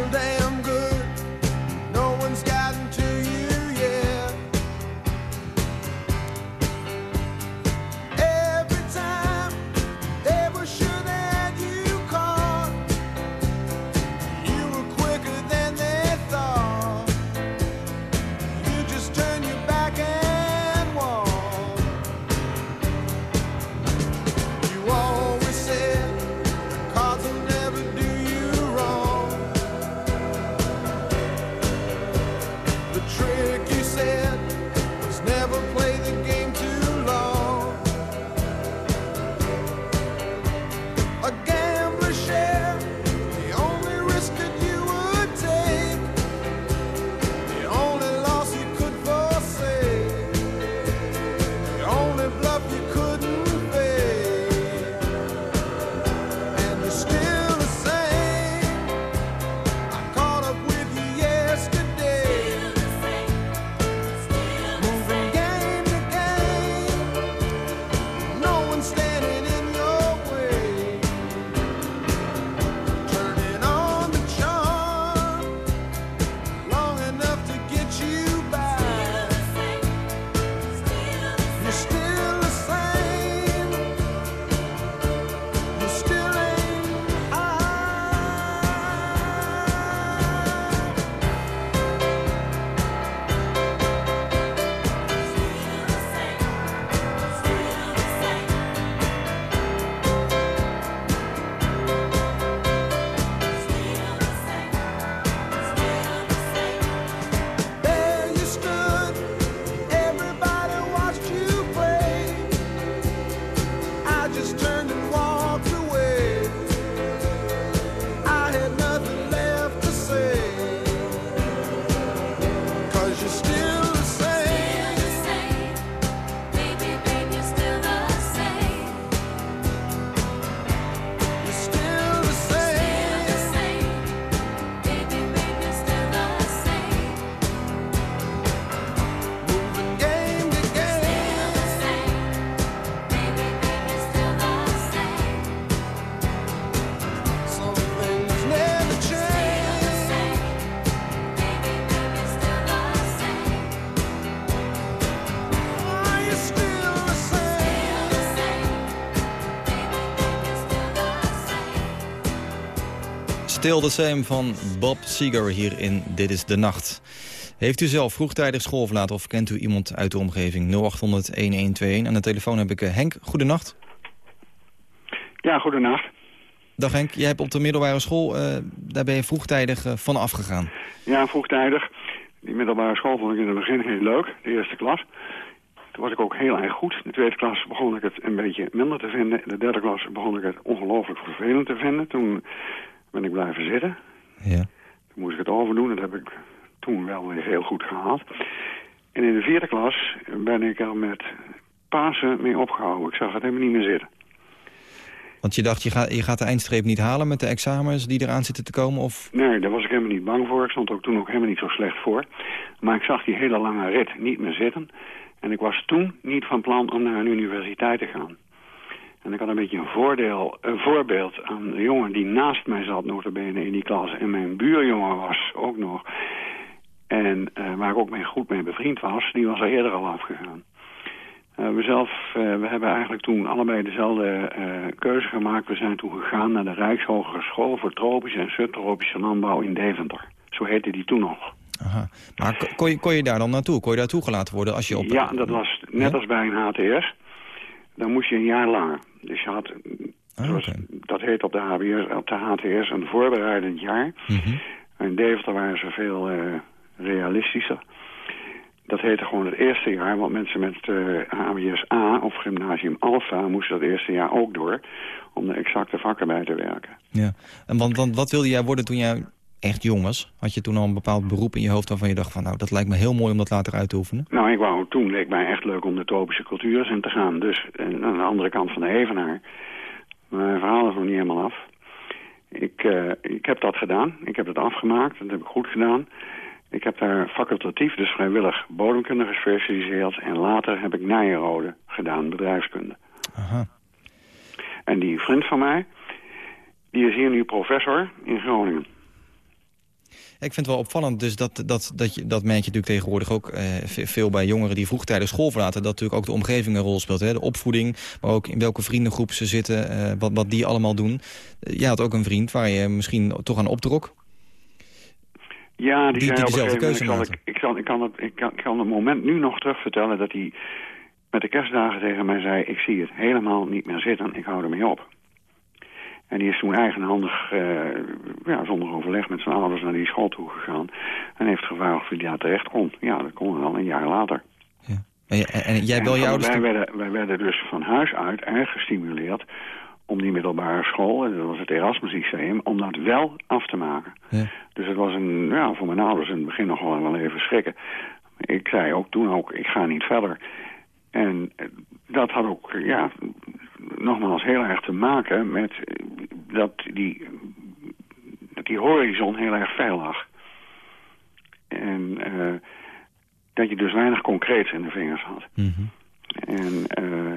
Still the Same van Bob Seger hier in Dit is de Nacht. Heeft u zelf vroegtijdig school verlaten of kent u iemand uit de omgeving? 0800-1121. Aan de telefoon heb ik eh, Henk. Goedenacht. Ja, goedenacht. Dag Henk, jij hebt op de middelbare school, eh, daar ben je vroegtijdig uh, van afgegaan. Ja, vroegtijdig. Die middelbare school vond ik in het begin heel leuk, de eerste klas. Toen was ik ook heel erg goed. De tweede klas begon ik het een beetje minder te vinden. In de derde klas begon ik het ongelooflijk vervelend te vinden. Toen ben ik blijven zitten. Ja. Toen moest ik het overdoen. Dat heb ik toen wel weer heel goed gehaald. En in de vierde klas ben ik er met Pasen mee opgehouden. Ik zag het helemaal niet meer zitten. Want je dacht, je gaat, je gaat de eindstreep niet halen met de examens die eraan zitten te komen? Of? Nee, daar was ik helemaal niet bang voor. Ik stond ook toen ook helemaal niet zo slecht voor. Maar ik zag die hele lange rit niet meer zitten. En ik was toen niet van plan om naar een universiteit te gaan. En ik had een beetje een, voordeel, een voorbeeld aan de jongen die naast mij zat, notabene in die klas. En mijn buurjongen was ook nog. En uh, waar ik ook mee goed mee bevriend was, die was er eerder al afgegaan. Uh, we, zelf, uh, we hebben eigenlijk toen allebei dezelfde keuze gemaakt. We zijn toen gegaan naar de Rijkshogeschool voor tropische en subtropische landbouw in Deventer. Zo heette die toen nog. Aha. Maar kon je, kon je daar dan naartoe? Kon je daar toegelaten worden als je op... Ja, dat was net ja? als bij een HTS. Dan moest je een jaar langer. Dus je had... Ah, dat heet op de, HBS, op de HTS een voorbereidend jaar. Mm -hmm. In Deventer waren ze veel uh, realistischer. Dat heette gewoon het eerste jaar, want mensen met uh, HBS A of gymnasium Alpha moesten dat eerste jaar ook door om de exacte vakken bij te werken. Ja, en want, want wat wilde jij worden toen jij echt jong was? Had je toen al een bepaald beroep in je hoofd waarvan je dacht van... nou, dat lijkt me heel mooi om dat later uit te oefenen? Nou, ik wou toen, leek mij echt leuk om de tropische cultuur in te gaan. Dus en aan de andere kant van de Evenaar. Maar mijn verhaal is nog niet helemaal af. Ik, uh, ik heb dat gedaan. Ik heb het afgemaakt. Dat heb ik goed gedaan. Ik heb daar facultatief, dus vrijwillig, bodemkunde gespecialiseerd. En later heb ik Nijenrode gedaan, bedrijfskunde. Aha. En die vriend van mij, die is hier nu professor in Groningen. Ik vind het wel opvallend, dus dat, dat, dat, je, dat merk je natuurlijk tegenwoordig ook eh, veel bij jongeren die vroegtijdig school verlaten. Dat natuurlijk ook de omgeving een rol speelt. Hè? De opvoeding, maar ook in welke vriendengroep ze zitten, eh, wat, wat die allemaal doen. Uh, jij had ook een vriend waar je misschien toch aan optrok. Ja, die, die, dezelfde keuze ik, kan, ik, kan, ik, kan het, ik, kan, ik kan het moment nu nog terug vertellen dat hij met de kerstdagen tegen mij zei, ik zie het helemaal niet meer zitten, ik hou ermee op. En die is toen eigenhandig, uh, ja, zonder overleg met zijn ouders naar die school toe gegaan. En heeft gevraagd of hij daar terecht kon. Ja, dat kon al een jaar later. Ja. En, en, en jij je en ouders... wij, werden, wij werden dus van huis uit erg gestimuleerd om die middelbare school, en dat was het Erasmus Lyceum, om dat wel af te maken. Ja. Dus het was een, ja, voor mijn ouders in het begin nog wel, wel even schrikken. Ik zei ook toen ook, ik ga niet verder. En dat had ook, ja, nogmaals heel erg te maken met dat die, dat die horizon heel erg ver lag. En uh, dat je dus weinig concreets in de vingers had. Mm -hmm. En uh,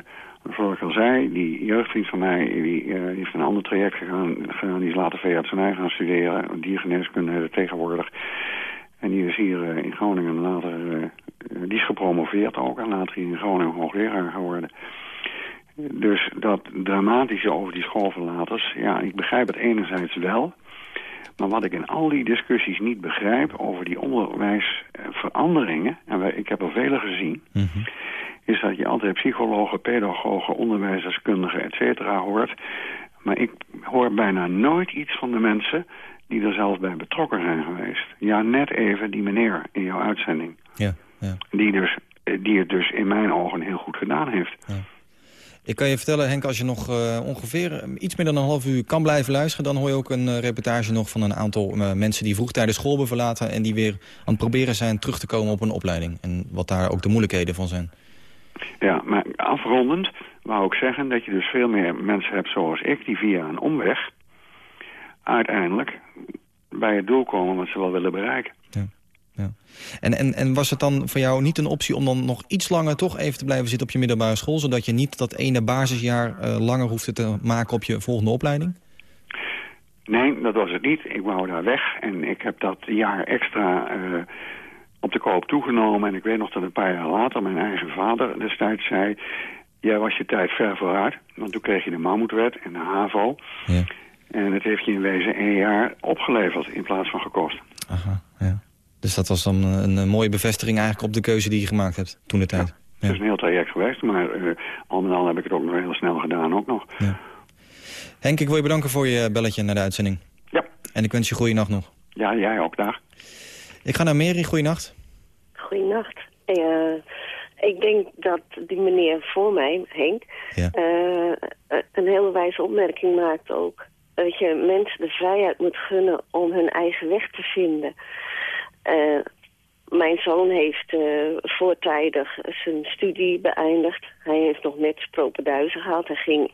zoals ik al zei, die jeugdvriend van mij, die, uh, heeft een ander traject gegaan, gegaan. Die is later veeartsenij gaan studeren, diergeneeskunde tegenwoordig. En die is hier in Groningen later, die is gepromoveerd ook. En later hier in Groningen hoogleraar geworden. Dus dat dramatische over die schoolverlaters, ja, ik begrijp het enerzijds wel. Maar wat ik in al die discussies niet begrijp over die onderwijsveranderingen, en ik heb er vele gezien, mm -hmm. is dat je altijd psychologen, pedagogen, onderwijsdeskundigen, et cetera hoort. Maar ik hoor bijna nooit iets van de mensen die er zelf bij betrokken zijn geweest. Ja, net even die meneer in jouw uitzending. Ja, ja. Die, dus, die het dus in mijn ogen heel goed gedaan heeft. Ja. Ik kan je vertellen, Henk, als je nog uh, ongeveer iets meer dan een half uur kan blijven luisteren... dan hoor je ook een uh, reportage nog van een aantal mensen die vroegtijdig school hebben verlaten... en die weer aan het proberen zijn terug te komen op een opleiding. En wat daar ook de moeilijkheden van zijn. Ja, maar afrondend wou ik zeggen dat je dus veel meer mensen hebt zoals ik... die via een omweg uiteindelijk bij het doel komen wat ze wel willen bereiken. Ja. En, en, en was het dan voor jou niet een optie om dan nog iets langer toch even te blijven zitten op je middelbare school... zodat je niet dat ene basisjaar uh, langer hoefde te maken op je volgende opleiding? Nee, dat was het niet. Ik wou daar weg en ik heb dat jaar extra uh, op de koop toegenomen. En ik weet nog dat een paar jaar later mijn eigen vader destijds zei... jij was je tijd ver vooruit, want toen kreeg je de Mammoetwet en de HAVO... Ja. En het heeft je in wezen één jaar opgeleverd in plaats van gekost. Aha. Dus dat was dan een, een mooie bevestiging eigenlijk op de keuze die je gemaakt hebt toen de tijd. Het is een heel traject geweest, maar uh, al met al heb ik het ook nog heel snel gedaan ook nog. Ja. Henk, ik wil je bedanken voor je belletje naar de uitzending. Ja. En ik wens je goede nacht nog. Ja, jij ook, dag. Ik ga naar Mary, goeienacht. Goeienacht. Uh, ik denk dat die meneer voor mij, Henk, ja. uh, een hele wijze opmerking maakt ook. Dat je mensen de vrijheid moet gunnen om hun eigen weg te vinden. Uh, mijn zoon heeft uh, voortijdig zijn studie beëindigd. Hij heeft nog net propenduizen gehaald. Hij ging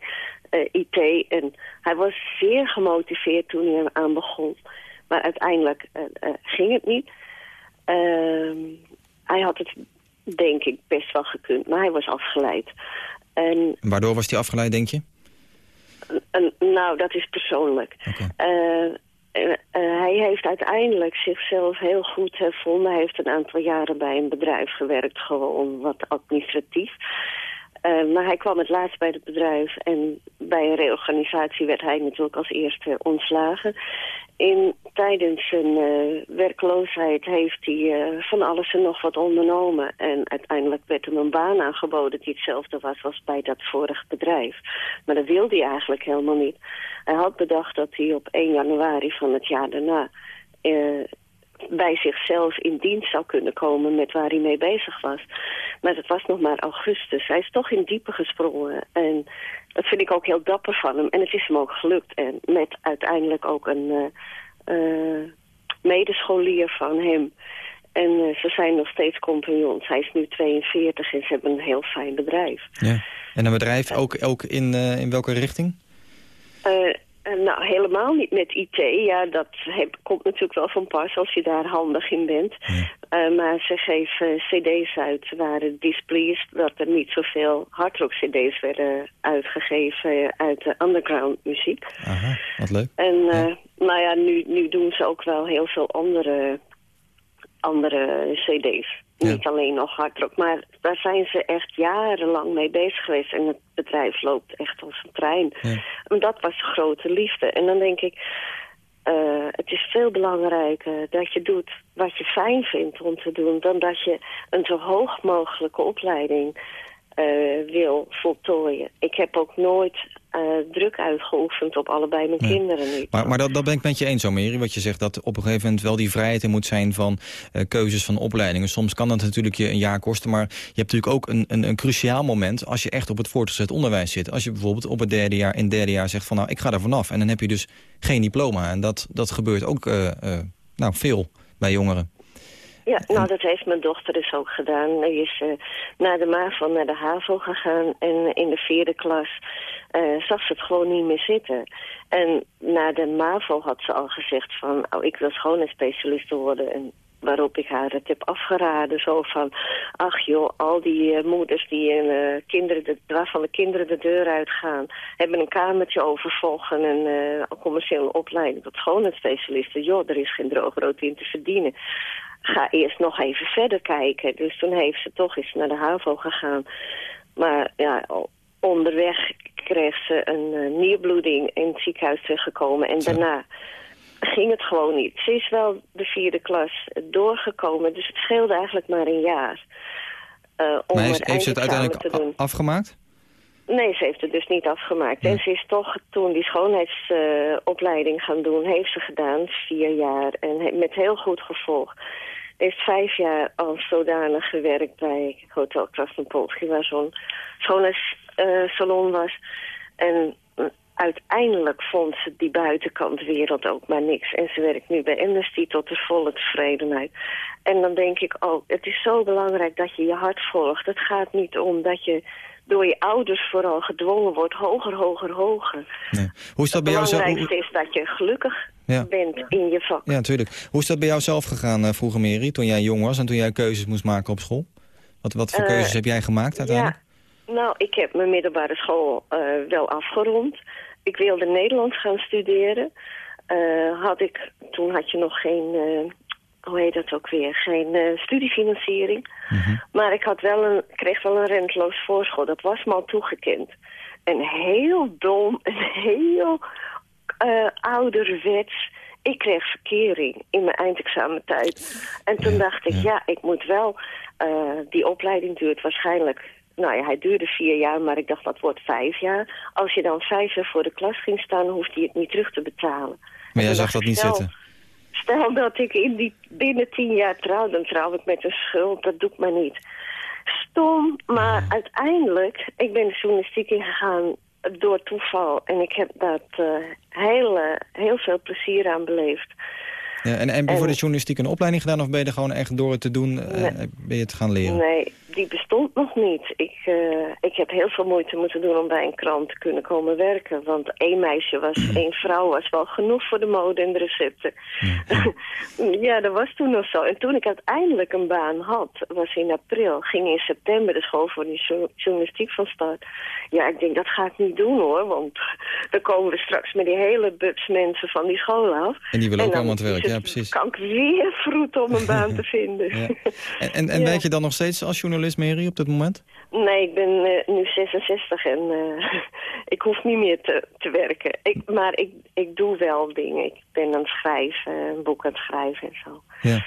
uh, IT en hij was zeer gemotiveerd toen hij aan begon. Maar uiteindelijk ging het niet. Ehm, hij had het, denk ik, best wel gekund, maar hij was afgeleid. En, Waardoor was hij afgeleid, denk je? nou, dat is persoonlijk. Okay. Uh, hij heeft uiteindelijk zichzelf heel goed gevonden. Hij heeft een aantal jaren bij een bedrijf gewerkt, gewoon wat administratief. Uh, maar hij kwam het laatst bij het bedrijf en bij een reorganisatie werd hij natuurlijk als eerste ontslagen. In, tijdens zijn uh, werkloosheid heeft hij uh, van alles en nog wat ondernomen. En uiteindelijk werd hem een baan aangeboden die hetzelfde was als bij dat vorige bedrijf. Maar dat wilde hij eigenlijk helemaal niet. Hij had bedacht dat hij op 1 januari van het jaar daarna uh, bij zichzelf in dienst zou kunnen komen met waar hij mee bezig was. Maar het was nog maar augustus. Hij is toch in diepe gesprongen. En dat vind ik ook heel dapper van hem. En het is hem ook gelukt. En met uiteindelijk ook een uh, uh, medescholier van hem. En uh, ze zijn nog steeds compagnons. Hij is nu 42 en ze hebben een heel fijn bedrijf. Ja. En een bedrijf ook, ook in, in welke richting? Uh, nou, helemaal niet met IT. Ja, dat heb, komt natuurlijk wel van pas als je daar handig in bent. Ja. Uh, maar ze geven cd's uit waar het displeased dat er niet zoveel hardrock cd's werden uitgegeven uit de underground muziek. Aha, wat leuk. En uh, ja. nou ja, nu, nu doen ze ook wel heel veel andere, andere cd's. Ja. Niet alleen nog hardrock, maar daar zijn ze echt jarenlang mee bezig geweest. En het bedrijf loopt echt als een trein. Ja. Dat was grote liefde. En dan denk ik, uh, het is veel belangrijker dat je doet wat je fijn vindt om te doen... dan dat je een zo hoog mogelijke opleiding uh, wil voltooien. Ik heb ook nooit uh, druk uitgeoefend op allebei mijn kinderen niet. Maar, maar dat, dat ben ik met je eens Mary. Wat je zegt, dat op een gegeven moment wel die vrijheid er moet zijn van uh, keuzes van opleidingen. Soms kan dat natuurlijk je een jaar kosten, maar je hebt natuurlijk ook een, een, een cruciaal moment als je echt op het voortgezet onderwijs zit. Als je bijvoorbeeld op het derde jaar, in het derde jaar zegt van nou, ik ga er vanaf. En dan heb je dus geen diploma. En dat, dat gebeurt ook nou, veel bij jongeren. Ja, nou dat heeft mijn dochter dus ook gedaan. Hij is uh, naar de MAVO, naar de HAVO gegaan en in de vierde klas uh, zag ze het gewoon niet meer zitten. En na de MAVO had ze al gezegd van, oh ik wil schoonheidsspecialist worden en waarop ik haar het heb afgeraden. Zo van, ach joh, al die uh, moeders die uh, kinderen de, waarvan de kinderen de deur uitgaan... hebben een kamertje overvolgen en uh, commerciële opleiding tot schoonheidsspecialisten. Joh, er is geen droogrood in te verdienen ga eerst nog even verder kijken. Dus toen heeft ze toch eens naar de HAVO gegaan. Maar ja, onderweg kreeg ze een nierbloeding in het ziekenhuis terechtgekomen. En daarna ging het gewoon niet. Ze is wel de vierde klas doorgekomen, dus het scheelde eigenlijk maar een jaar. Uh, om maar heeft, het heeft ze het uiteindelijk te doen. afgemaakt? Nee, ze heeft het dus niet afgemaakt. Ja. En ze is toch toen die schoonheidsopleiding uh, gaan doen, heeft ze gedaan, vier jaar. En met heel goed gevolg. Heeft vijf jaar als zodanig gewerkt bij Hotel Krasnopolski, waar zo'n schoonheidssalon was. En uiteindelijk vond ze die buitenkantwereld ook maar niks. En ze werkt nu bij Amnesty tot de volle tevredenheid. En dan denk ik ook, het is zo belangrijk dat je je hart volgt. Het gaat niet om dat je door je ouders vooral gedwongen wordt hoger, hoger, hoger. Nee. Hoe is dat bij jou Het belangrijkste is dat je gelukkig Ja. bent in je vak. Ja, natuurlijk. Hoe is dat bij jou zelf gegaan uh, vroeger, Mary, toen jij jong was en toen jij keuzes moest maken op school? Wat, wat voor Uh, keuzes heb jij gemaakt uiteindelijk? Ja, nou, ik heb mijn middelbare school uh, wel afgerond. Ik wilde Nederlands gaan studeren. Uh, had ik, toen had je nog geen, uh, hoe heet dat ook weer, geen uh, studiefinanciering. Mm -hmm. Maar ik had wel een, kreeg wel een renteloos voorschot. Dat was me al toegekend. En heel dom [laughs] en heel eh, ouderwets. Ik kreeg verkering in mijn eindexamentijd. En toen dacht ik, ja, ik moet wel... eh, die opleiding duurt waarschijnlijk... Nou ja, hij duurde vier jaar, maar ik dacht dat wordt vijf jaar. Als je dan vijf jaar voor de klas ging staan, hoeft hij het niet terug te betalen. Maar jij zag dat niet stel- zitten. Stel dat ik in die, binnen tien jaar trouw, dan trouw ik met een schuld. Dat doe ik maar niet. Stom, maar uiteindelijk, ik ben de journalistiek ingegaan door toeval. En ik heb dat eh, heel, heel veel plezier aan beleefd. Ja, en, en heb je voor de journalistiek een opleiding gedaan... of ben je er gewoon echt door het te doen, eh, Nee. ben je het gaan leren? Nee, die bestond nog niet. Ik, eh, ik heb heel veel moeite moeten doen om bij een krant te kunnen komen werken. Want één meisje was, één vrouw was wel genoeg voor de mode en de recepten. [laughs] ja, dat was toen nog zo. En toen ik uiteindelijk een baan had, was in april, ging in september de school voor de jo- journalistiek van start. Ja, ik denk dat ga ik niet doen hoor, want [laughs] dan komen we straks met die hele bubs mensen van die school af. En die willen ook allemaal het werk, is ja precies. kan ik weer vroeten om een baan te vinden. [laughs] Ja. En, en, en Ja. werk je dan nog steeds als journalist, Mary, op dit moment? Nee, ik ben eh, nu 66 en eh, [laughs] ik hoef niet meer te, te werken. Ik, maar ik, ik doe wel dingen. Ik ben aan het schrijven, een boek aan het schrijven en zo. Ja,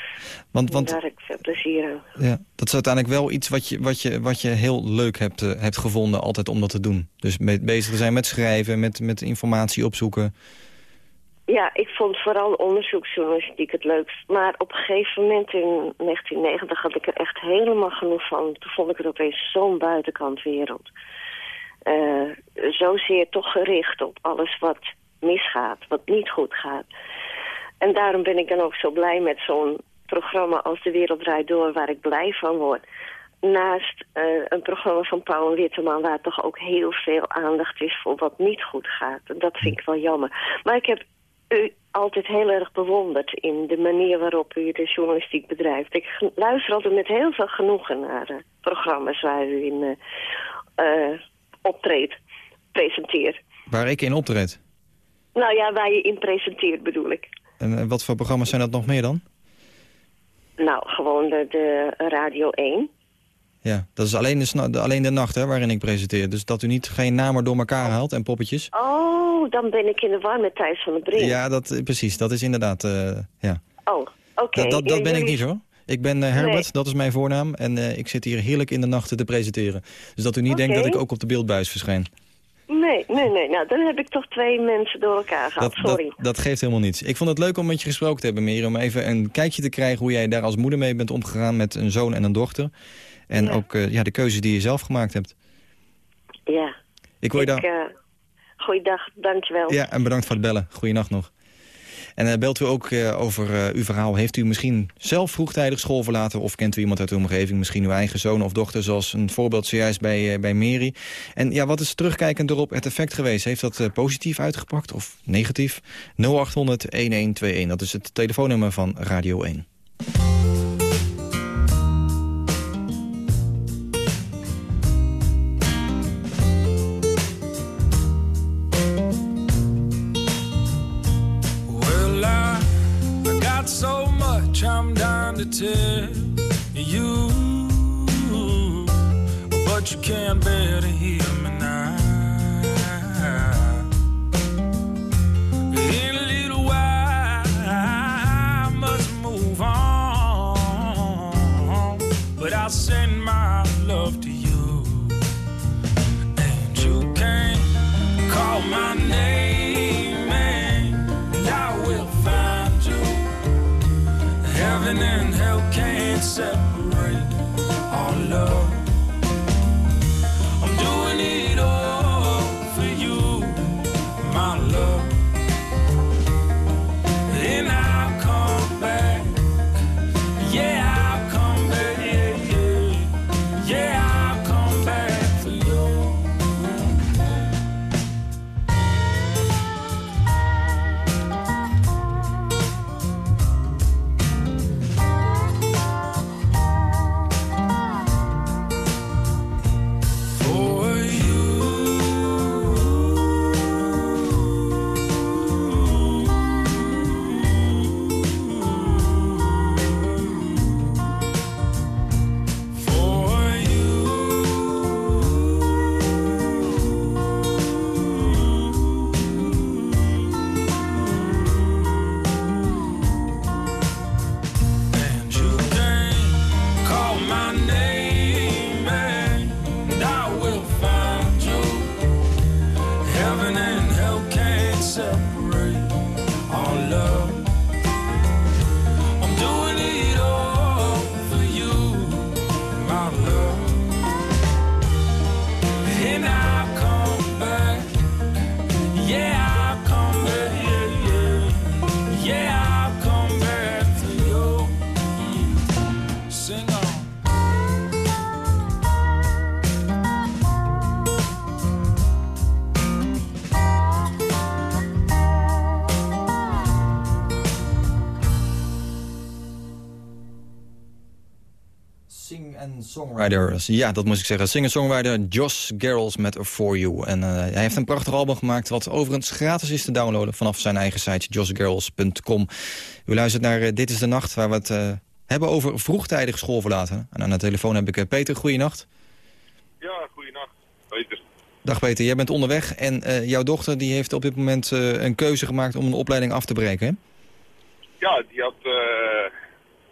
want, want Daar heb ik veel plezier aan. ja, dat is uiteindelijk wel iets wat je, wat je, wat je heel leuk hebt, eh, hebt gevonden... altijd om dat te doen. Dus mee, bezig te zijn met schrijven, met, met informatie opzoeken. Ja, ik vond vooral onderzoeksjournalistiek het leukst. Maar op een gegeven moment in 1990 had ik er echt helemaal genoeg van. Toen vond ik het opeens zo'n buitenkant wereld. Eh, zozeer toch gericht op alles wat misgaat, wat niet goed gaat. En daarom ben ik dan ook zo blij met zo'n programma als De Wereld Draait Door, waar ik blij van word. Naast eh, een programma van Paul Witteman, waar toch ook heel veel aandacht is voor wat niet goed gaat. En dat vind ik wel jammer. Maar ik heb u altijd heel erg bewonderd in de manier waarop u de journalistiek bedrijft. Ik luister altijd met heel veel genoegen naar eh, programma's waar u in eh, optreedt, presenteert. Waar ik in optreed. Nou ja, waar je in presenteert bedoel ik. En wat voor programma's zijn dat nog meer dan? Nou, gewoon de, de Radio 1. Ja, dat is alleen de- alleen de nacht hè, waarin ik presenteer. Dus dat u niet geen namen door elkaar haalt en poppetjes. Oh, dan ben ik in de war met Thijs van der Brink. Ja, dat, eh, precies. Dat is inderdaad... eh, ja. Oh, oké. Dat, dat, dat ben ik niet hoor. Ik ben eh, Herbert, Nee. dat is mijn voornaam. En ik zit hier heerlijk in de nachten te presenteren. Dus dat u niet denkt dat ik ook op de beeldbuis verschijn. Nee, nee, nee. Nou, dan heb ik toch twee mensen door elkaar gehad. Dat, dat, Sorry. dat geeft helemaal niets. Ik vond het leuk om met je gesproken te hebben, Miri. Om even een kijkje te krijgen hoe jij daar als moeder mee bent omgegaan met een zoon en een dochter. En Ja. ook ja, de keuzes die je zelf gemaakt hebt. Ja. Ik wil je daar... goeiedag, dankjewel. Ja, en bedankt voor het bellen. Goeienacht nog. En eh, belt u ook eh, over eh, uw verhaal. Heeft u misschien zelf vroegtijdig school verlaten... of kent u iemand uit uw omgeving, misschien uw eigen zoon of dochter... zoals een voorbeeld zojuist bij, bij Mary. En ja, wat is terugkijkend erop het effect geweest? Heeft dat positief uitgepakt of negatief? 0800-1121, dat is het telefoonnummer van Radio 1. Tell you, but you can't bear to hear me now. In a little while, I must move on, but I'll send my love to you, and you can't call my name and I will find you. Heaven and separate our love. Singer-songwriter, ja, dat moest ik zeggen. Singer-songwriter Josh Garrels met For You. En eh, hij heeft een prachtig album gemaakt... wat overigens gratis is te downloaden vanaf zijn eigen site joshgarrels.com. U luistert naar eh, Dit is de Nacht, waar we het eh, hebben over vroegtijdig schoolverlaten. En aan de telefoon heb ik Peter. Goeienacht. Ja, goeienacht. Peter. Dag Peter, jij bent onderweg en eh, jouw dochter die heeft op dit moment eh, een keuze gemaakt om een opleiding af te breken, hè? Ja, die, had, eh,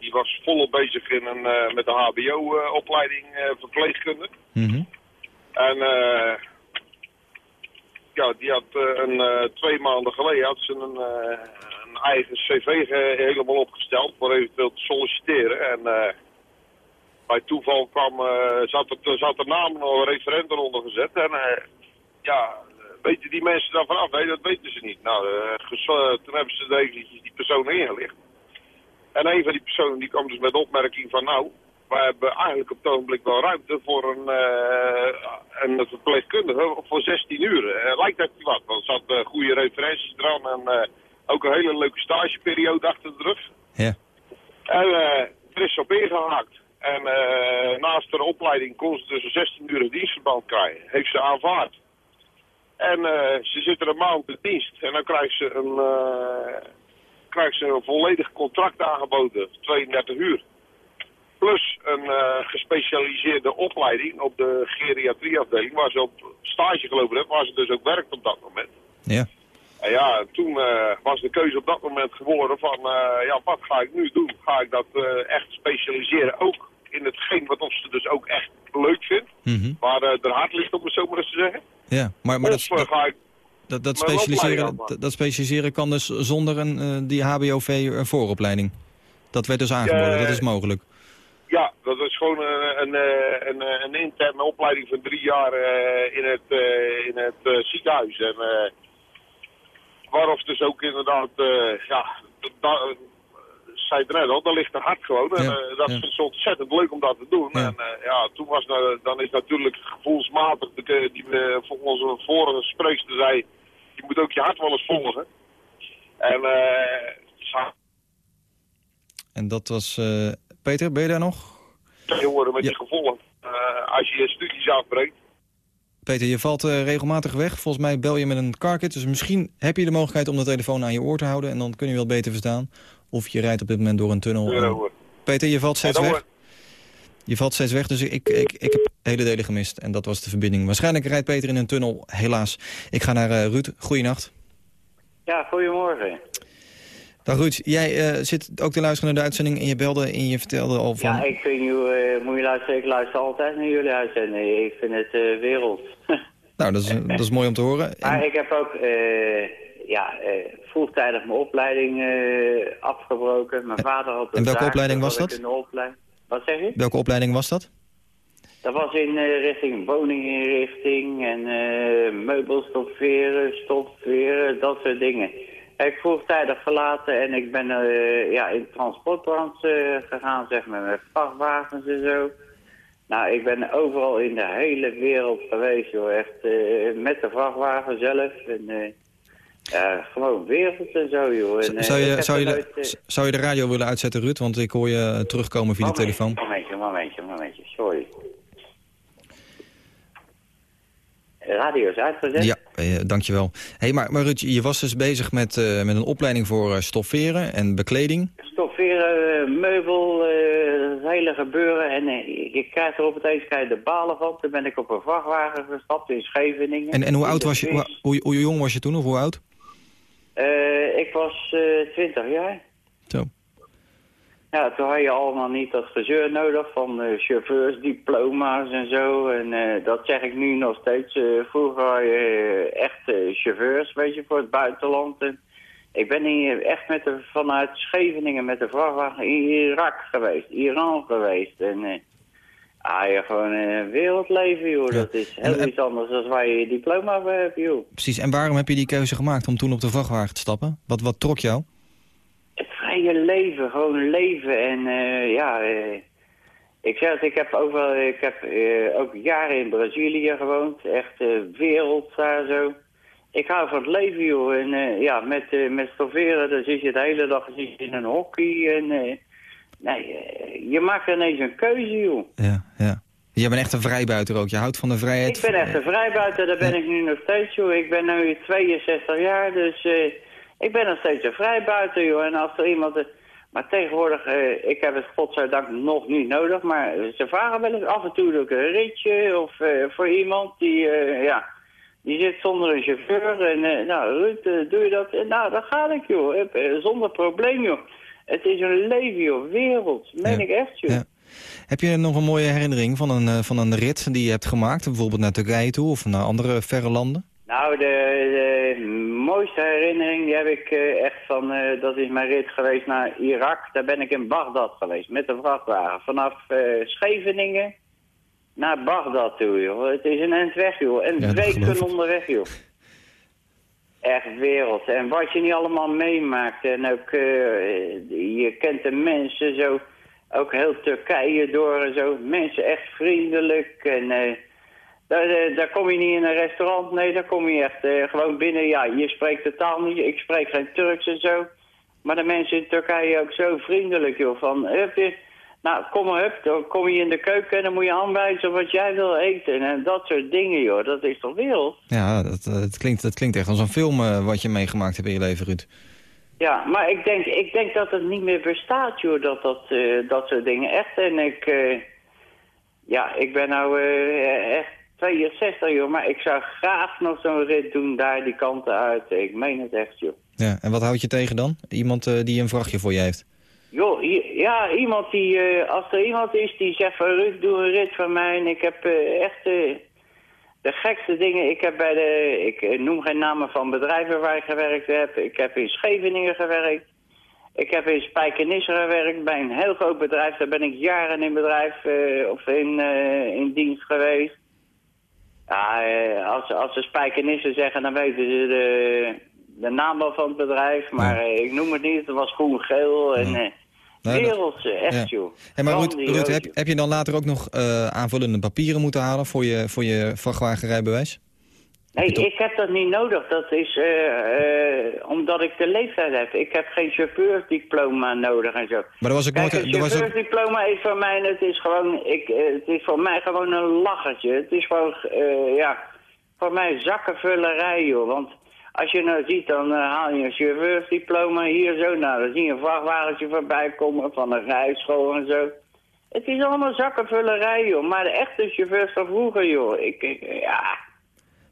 die was volop bezig in een, eh, met de hbo-opleiding verpleegkunde. Mhm. En eh, ja, die had eh, een, eh, twee maanden geleden had ze een, eh, een eigen cv helemaal opgesteld voor eventueel te solliciteren. En eh, bij toeval kwam, eh, zat, er, zat er naam nog een referent onder gezet. En eh, ja, weten die mensen daar vanaf? Nee, dat weten ze niet. Nou, eh, eh, toen hebben ze eventjes die persoon ingelicht. En een van die personen die kwam dus met de opmerking van nou, wij hebben eigenlijk op het ogenblik wel ruimte voor een, eh, een verpleegkundige voor 16 uur. Eh, lijkt dat je wat? Want er zat goede referenties eraan en eh, ook een hele leuke stageperiode achter de rug. Ja. En eh, er is op ingehaakt. En eh, naast haar opleiding kon ze dus een 16 uur dienstverband krijgen. Heeft ze aanvaard. En eh, ze zit er een maand in dienst. En dan krijgt ze een, eh, krijgt ze een volledig contract aangeboden. 32 uur. Plus een eh, gespecialiseerde opleiding op de geriatrieafdeling. Waar ze op stage gelopen heeft. Waar ze dus ook werkt op dat moment. Ja. En ja, toen eh, was de keuze op dat moment geworden van, eh, ja, wat ga ik nu doen? Ga ik dat echt specialiseren ook in hetgeen wat ons dus ook echt leuk vindt? Waar eh er hart ligt, om het zo maar eens te zeggen. Ja, maar, maar dat, of eh, ga ik... dat, dat, specialiseren, dat, dat specialiseren kan dus zonder een, eh, die HBOV-vooropleiding. Dat werd dus aangeboden, Eh, dat is mogelijk. Ja, dat is gewoon een, een, eh, een, een, interne opleiding van drie jaar eh, in het, eh, in het eh, ziekenhuis. En eh waarop dus ook inderdaad, eh, ja, da, zei het net al, daar ligt een hart gewoon. En Ja, eh, dat ja. ik ontzettend leuk om dat te doen. En eh, ja, toen was dan is natuurlijk gevoelsmatig, die we volgens onze vorige spreekster zei, je moet ook je hart wel eens volgen. En eh En dat was... eh, Peter, ben je daar nog? worden met je gevolgen. Eh, als je je studies afbreekt. Peter, je valt regelmatig weg. Volgens mij bel je met een carkit. Dus misschien heb je de mogelijkheid om de telefoon aan je oor te houden. En dan kun je wel beter verstaan. Of je rijdt op dit moment door een tunnel. En-. Peter, je valt steeds weg. Je valt steeds weg, dus ik, ik, ik heb hele delen gemist. En dat was de verbinding. Waarschijnlijk rijdt Peter in een tunnel, helaas. Ik ga naar eh, Ruud. Goeienacht. Ja, goedemorgen. Dag Ruud, jij eh, zit ook te luisteren naar de uitzending... en je belde en je vertelde al van... Ja, ik vind you, eh, moet je luisteren, ik luister altijd naar jullie uitzending. Ik vind het wereld. [laughs] Nou, dat is, dat is mooi om te horen. maar ik heb ook ja, vroegtijdig mijn opleiding afgebroken. Mijn vader had een en welke opleiding was dat? ik een opleiding. Wat zeg je? Welke opleiding was dat? Dat was in eh, richting woninginrichting en eh meubelstofferen, stofveren, dat soort dingen. Ik vroegtijdig verlaten en ik ben eh, ja, in de transportbranche eh, gegaan, zeg maar, met vrachtwagens en zo. Nou, ik ben overal in de hele wereld geweest, joh. Echt met de vrachtwagen zelf. En, ja, gewoon wereld en zo, joh. En, eh, Zou je, zou, je de, nooit, eh, zou je de radio willen uitzetten, Ruud? Want ik hoor je eh, terugkomen via de telefoon. Momentje, momentje, momentje, sorry. Radio is uitgezet. Ja, dankjewel. Hey, maar, maar Ruud, je was dus bezig met, met een opleiding voor stofferen en bekleding. Stofferen, meubel, het hele gebeuren. En je krijgt er op het eens krijg de balen van. Toen ben ik op een vrachtwagen gestapt in Scheveningen. En, en hoe oud was je? Hoe, hoe, hoe jong was je toen of hoe oud? Eh, ik was eh 20 jaar. Zo. Ja, toen had je allemaal niet dat gezeur nodig van eh, chauffeursdiploma's en zo. En dat zeg ik nu nog steeds. Vroeger had je echt chauffeurs, weet je, voor het buitenland. En ik ben hier echt met de, vanuit Scheveningen met de vrachtwagen in Irak geweest, Iran geweest. En ah, je gewoon een wereldleven, joh. Dat is heel En- en- iets anders dan waar je je diploma voor hebt, joh. Precies. En waarom heb je die keuze gemaakt om toen op de vrachtwagen te stappen? Wat, wat trok jou? Het vrije leven, gewoon leven. En eh, ja, eh, ik zeg het, ik heb ook, wel, ik heb eh, ook jaren in Brazilië gewoond. Echt wereld daar zo. Ik hou van het leven, joh. En ja, met, met stofferen, dan zit je de hele dag zit je in een hockey. En Nee, eh, je maakt ineens een keuze, joh. Ja, ja. Jij bent echt een vrijbuiter ook. Je houdt van de vrijheid. Ik ben echt een vrijbuiter, daar ben ik nu nog steeds, joh. Ik ben nu 62 jaar, dus eh, ik ben nog steeds een vrijbuiter, joh. En als er iemand... eh, maar tegenwoordig, ik heb het godzijdank nog niet nodig, maar ze vragen wel eens af en toe ook een ritje of voor iemand die, ja, die zit zonder een chauffeur. En nou, Ruud, doe je dat? En, nou, dan ga ik, joh. Zonder probleem, joh. Het is een leven, joh. Wereld. Meen ik echt, joh. Ja. Heb je nog een mooie herinnering van een, eh, van een rit die je hebt gemaakt? Bijvoorbeeld naar Turkije toe of naar andere verre landen? Nou, de, de mooiste herinnering die heb ik eh, echt van, eh, dat is mijn rit geweest naar Irak. Daar ben ik in Bagdad geweest met een vrachtwagen. Vanaf Scheveningen naar Bagdad toe, joh. Het is een eind weg, joh. En Ja, weken ik. onderweg, joh. Echt wereld. En wat je niet allemaal meemaakt. En ook, eh, je kent de mensen zo, ook heel Turkije door en zo. Mensen echt vriendelijk en... eh, daar, eh, daar kom je niet in een restaurant, nee, daar kom je echt gewoon binnen. Ja, je spreekt de taal niet, ik spreek geen Turks en zo. Maar de mensen in Turkije ook zo vriendelijk, joh. Van, hup, je- nou, kom maar, hup, dan kom je in de keuken en dan moet je aanwijzen wat jij wil eten. En dat soort dingen, joh. Dat is toch wereld? Ja, dat, eh, het, klinkt, dat klinkt echt als een film eh, wat je meegemaakt hebt in je leven, Ruud. Ja, maar ik denk, ik denk dat het niet meer bestaat, joh, dat, dat, eh, dat soort dingen. Echt, en ik, ja, ik ben nou echt 62, joh, maar ik zou graag nog zo'n rit doen daar die kanten uit. Ik meen het echt, joh. Ja, en wat houd je tegen dan? Iemand die een vrachtje voor je heeft? I- ja, iemand die, eh, als er iemand is die zegt van Ruud, doe een rit van mij. Ik heb eh, echt eh, de gekste dingen. Ik heb bij de, ik noem geen namen van bedrijven waar ik gewerkt heb. Ik heb in Scheveningen gewerkt. Ik heb in Spijkenisse gewerkt bij een heel groot bedrijf. Daar ben ik jaren in bedrijf of in, in dienst geweest. Ja, als, als ze Spijkenisse zeggen, dan weten ze de, de naam wel van het bedrijf. Maar eh, ik noem het niet. Het was groen-geel en... eh Nee, dat- Wereldse, echt Ja. joh. Hey, maar Ruud, heb, heb je dan later ook nog eh, aanvullende papieren moeten halen voor je, voor je vrachtwagenrijbewijs? Nee, ik heb dat niet nodig. Dat is eh, eh, omdat ik de leeftijd heb. Ik heb geen chauffeursdiploma nodig en zo. Maar er was ook Kijk, nooit... een Er was ook, chauffeursdiploma is voor mij, het is gewoon, ik, eh, het is voor mij gewoon een lachertje. Het is gewoon, eh, ja, voor mij zakkenvullerij, joh. Want als je nou ziet, dan eh, haal je een chauffeursdiploma hier zo. Nou, dan zie je een vrachtwagentje voorbij komen van een rijschool en zo. Het is allemaal zakkenvullerij, joh. Maar de echte chauffeurs van vroeger, joh. Ik, ik ja...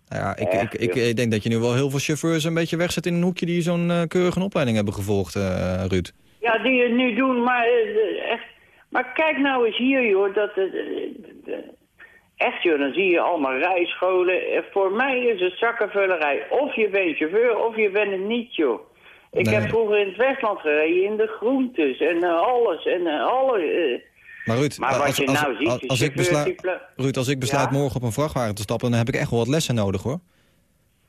nou ja, ik, ik, ik, ik denk dat je nu wel heel veel chauffeurs een beetje wegzet in een hoekje... die zo'n eh, keurige opleiding hebben gevolgd, eh, Ruud. Ja, die het nu doen, maar echt. Maar kijk nou eens hier, joh. Dat, eh, echt, joh, dan zie je allemaal rijscholen. Eh, Voor mij is het zakkenvullerij. Of je bent chauffeur, of je bent het niet, joh. Ik Nee. heb vroeger in het Westland gereden, in de groentes en eh, alles. En eh, alles. Maar Ruud, Maar als, je als, nou ziet, als, is als ik besluit, Ruud, als ik besluit Ja? morgen op een vrachtwagen te stappen... dan heb ik echt wel wat lessen nodig, hoor.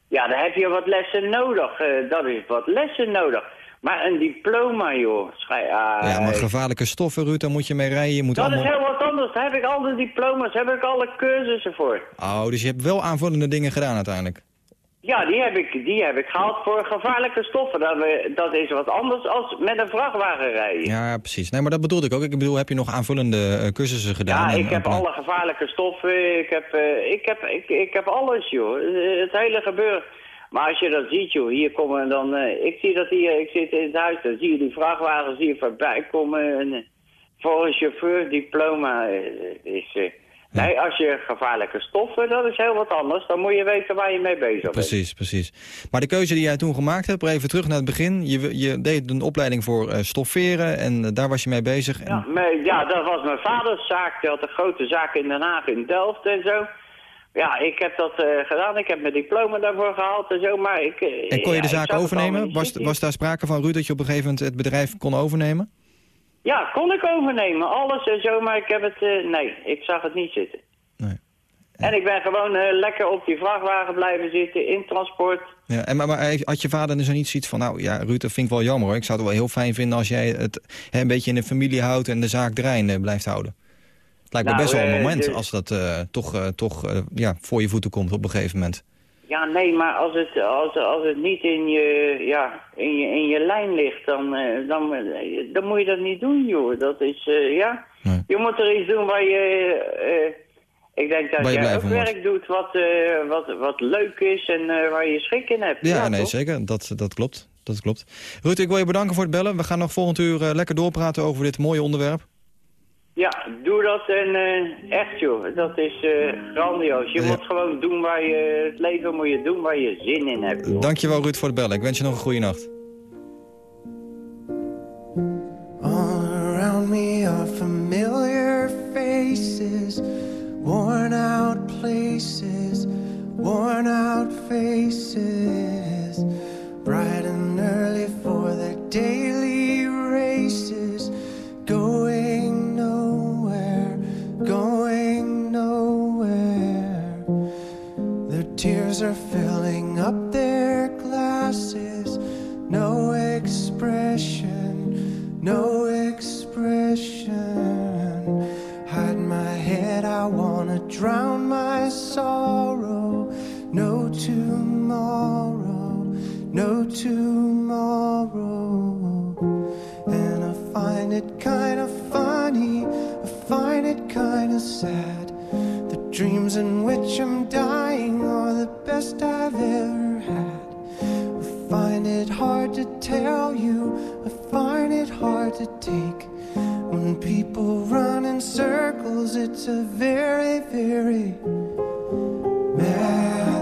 Ja, dan heb je wat lessen nodig. dat is wat lessen nodig. Maar een diploma, joh. Schij, ah, Ja, maar gevaarlijke stoffen, Ruud, daar moet je mee rijden. Je moet dat allemaal... is heel wat anders. Daar heb ik al de diploma's, daar heb ik alle cursussen voor. Oh, dus je hebt wel aanvullende dingen gedaan uiteindelijk. Ja, die heb ik, die heb ik gehaald voor gevaarlijke stoffen. Dat, we, dat is wat anders als met een vrachtwagen rijden. Ja, Ja, precies. Nee, maar dat bedoelde ik ook. Ik bedoel, heb je nog aanvullende eh, cursussen gedaan? En- ik heb en- alle gevaarlijke stoffen. Ik heb, eh, ik heb, ik, ik heb alles, joh. Het hele gebeuren. Maar als je dat ziet, joh, hier komen dan... eh, ik zie dat hier, ik zit in het huis, dan zie je die vrachtwagens hier voorbij komen. En, eh, voor een chauffeur diploma eh, is... Nee, als je gevaarlijke stoffen, dat is heel wat anders. Dan moet je weten waar je mee bezig bent. Precies, precies. Maar de keuze die jij toen gemaakt hebt, even terug naar het begin. Je, je deed een opleiding voor stofferen en daar was je mee bezig. En, Ja, maar, ja, dat was mijn vaders zaak. Die had een grote zaak in Den Haag, in Delft en zo. Ja, ik heb dat eh, gedaan. Ik heb mijn diploma daarvoor gehaald en zo, maar ik... eh, en kon je de zaak overnemen? Was, was daar sprake van, Ruud, dat je op een gegeven moment het bedrijf kon overnemen? Ja, kon ik overnemen. Alles en zo, maar ik heb het... eh, nee, ik zag het niet zitten. En ik ben gewoon lekker op die vrachtwagen blijven zitten, in transport. Ja, en, maar, maar had je vader dus niet zoiets van... nou ja, Ruud, dat vind ik wel jammer hoor. Ik zou het wel heel fijn vinden als jij het hè, een beetje in de familie houdt... en de zaak draaiende blijft houden. Het lijkt me Nou, best wel een eh, moment als dat eh, toch, eh, toch ja, voor je voeten komt op een gegeven moment. Ja, nee, maar als het, als, als het niet in je, ja, in je, in je lijn ligt, dan, dan, dan moet je dat niet doen, joh. Dat is, ja. Je moet er iets doen waar je... eh, ik denk dat jij ook wordt. werk doet wat, wat, wat leuk is en waar je schik in hebt. Ja, nee, toch? zeker. Dat, dat klopt. Dat klopt. Ruud, ik wil je bedanken voor het bellen. We gaan nog volgend uur lekker doorpraten over dit mooie onderwerp. Ja, doe dat en eh, echt joh, dat is eh, grandioos. Je moet gewoon doen waar je, het leven moet je doen waar je zin in hebt. joh. Dankjewel Ruud voor het bellen. Ik wens je nog een goede nacht. All around me are familiar faces, worn out places, worn out faces, bright and early for their daily races, going tears are filling up their glasses, no expression, no expression. Hide my head, I wanna drown my sorrow. No tomorrow, no tomorrow. And I find it kind of funny, I find it kind of sad. Dreams in which I'm dying are the best I've ever had. I find it hard to tell you, I find it hard to take. When people run in circles, it's a very, very mad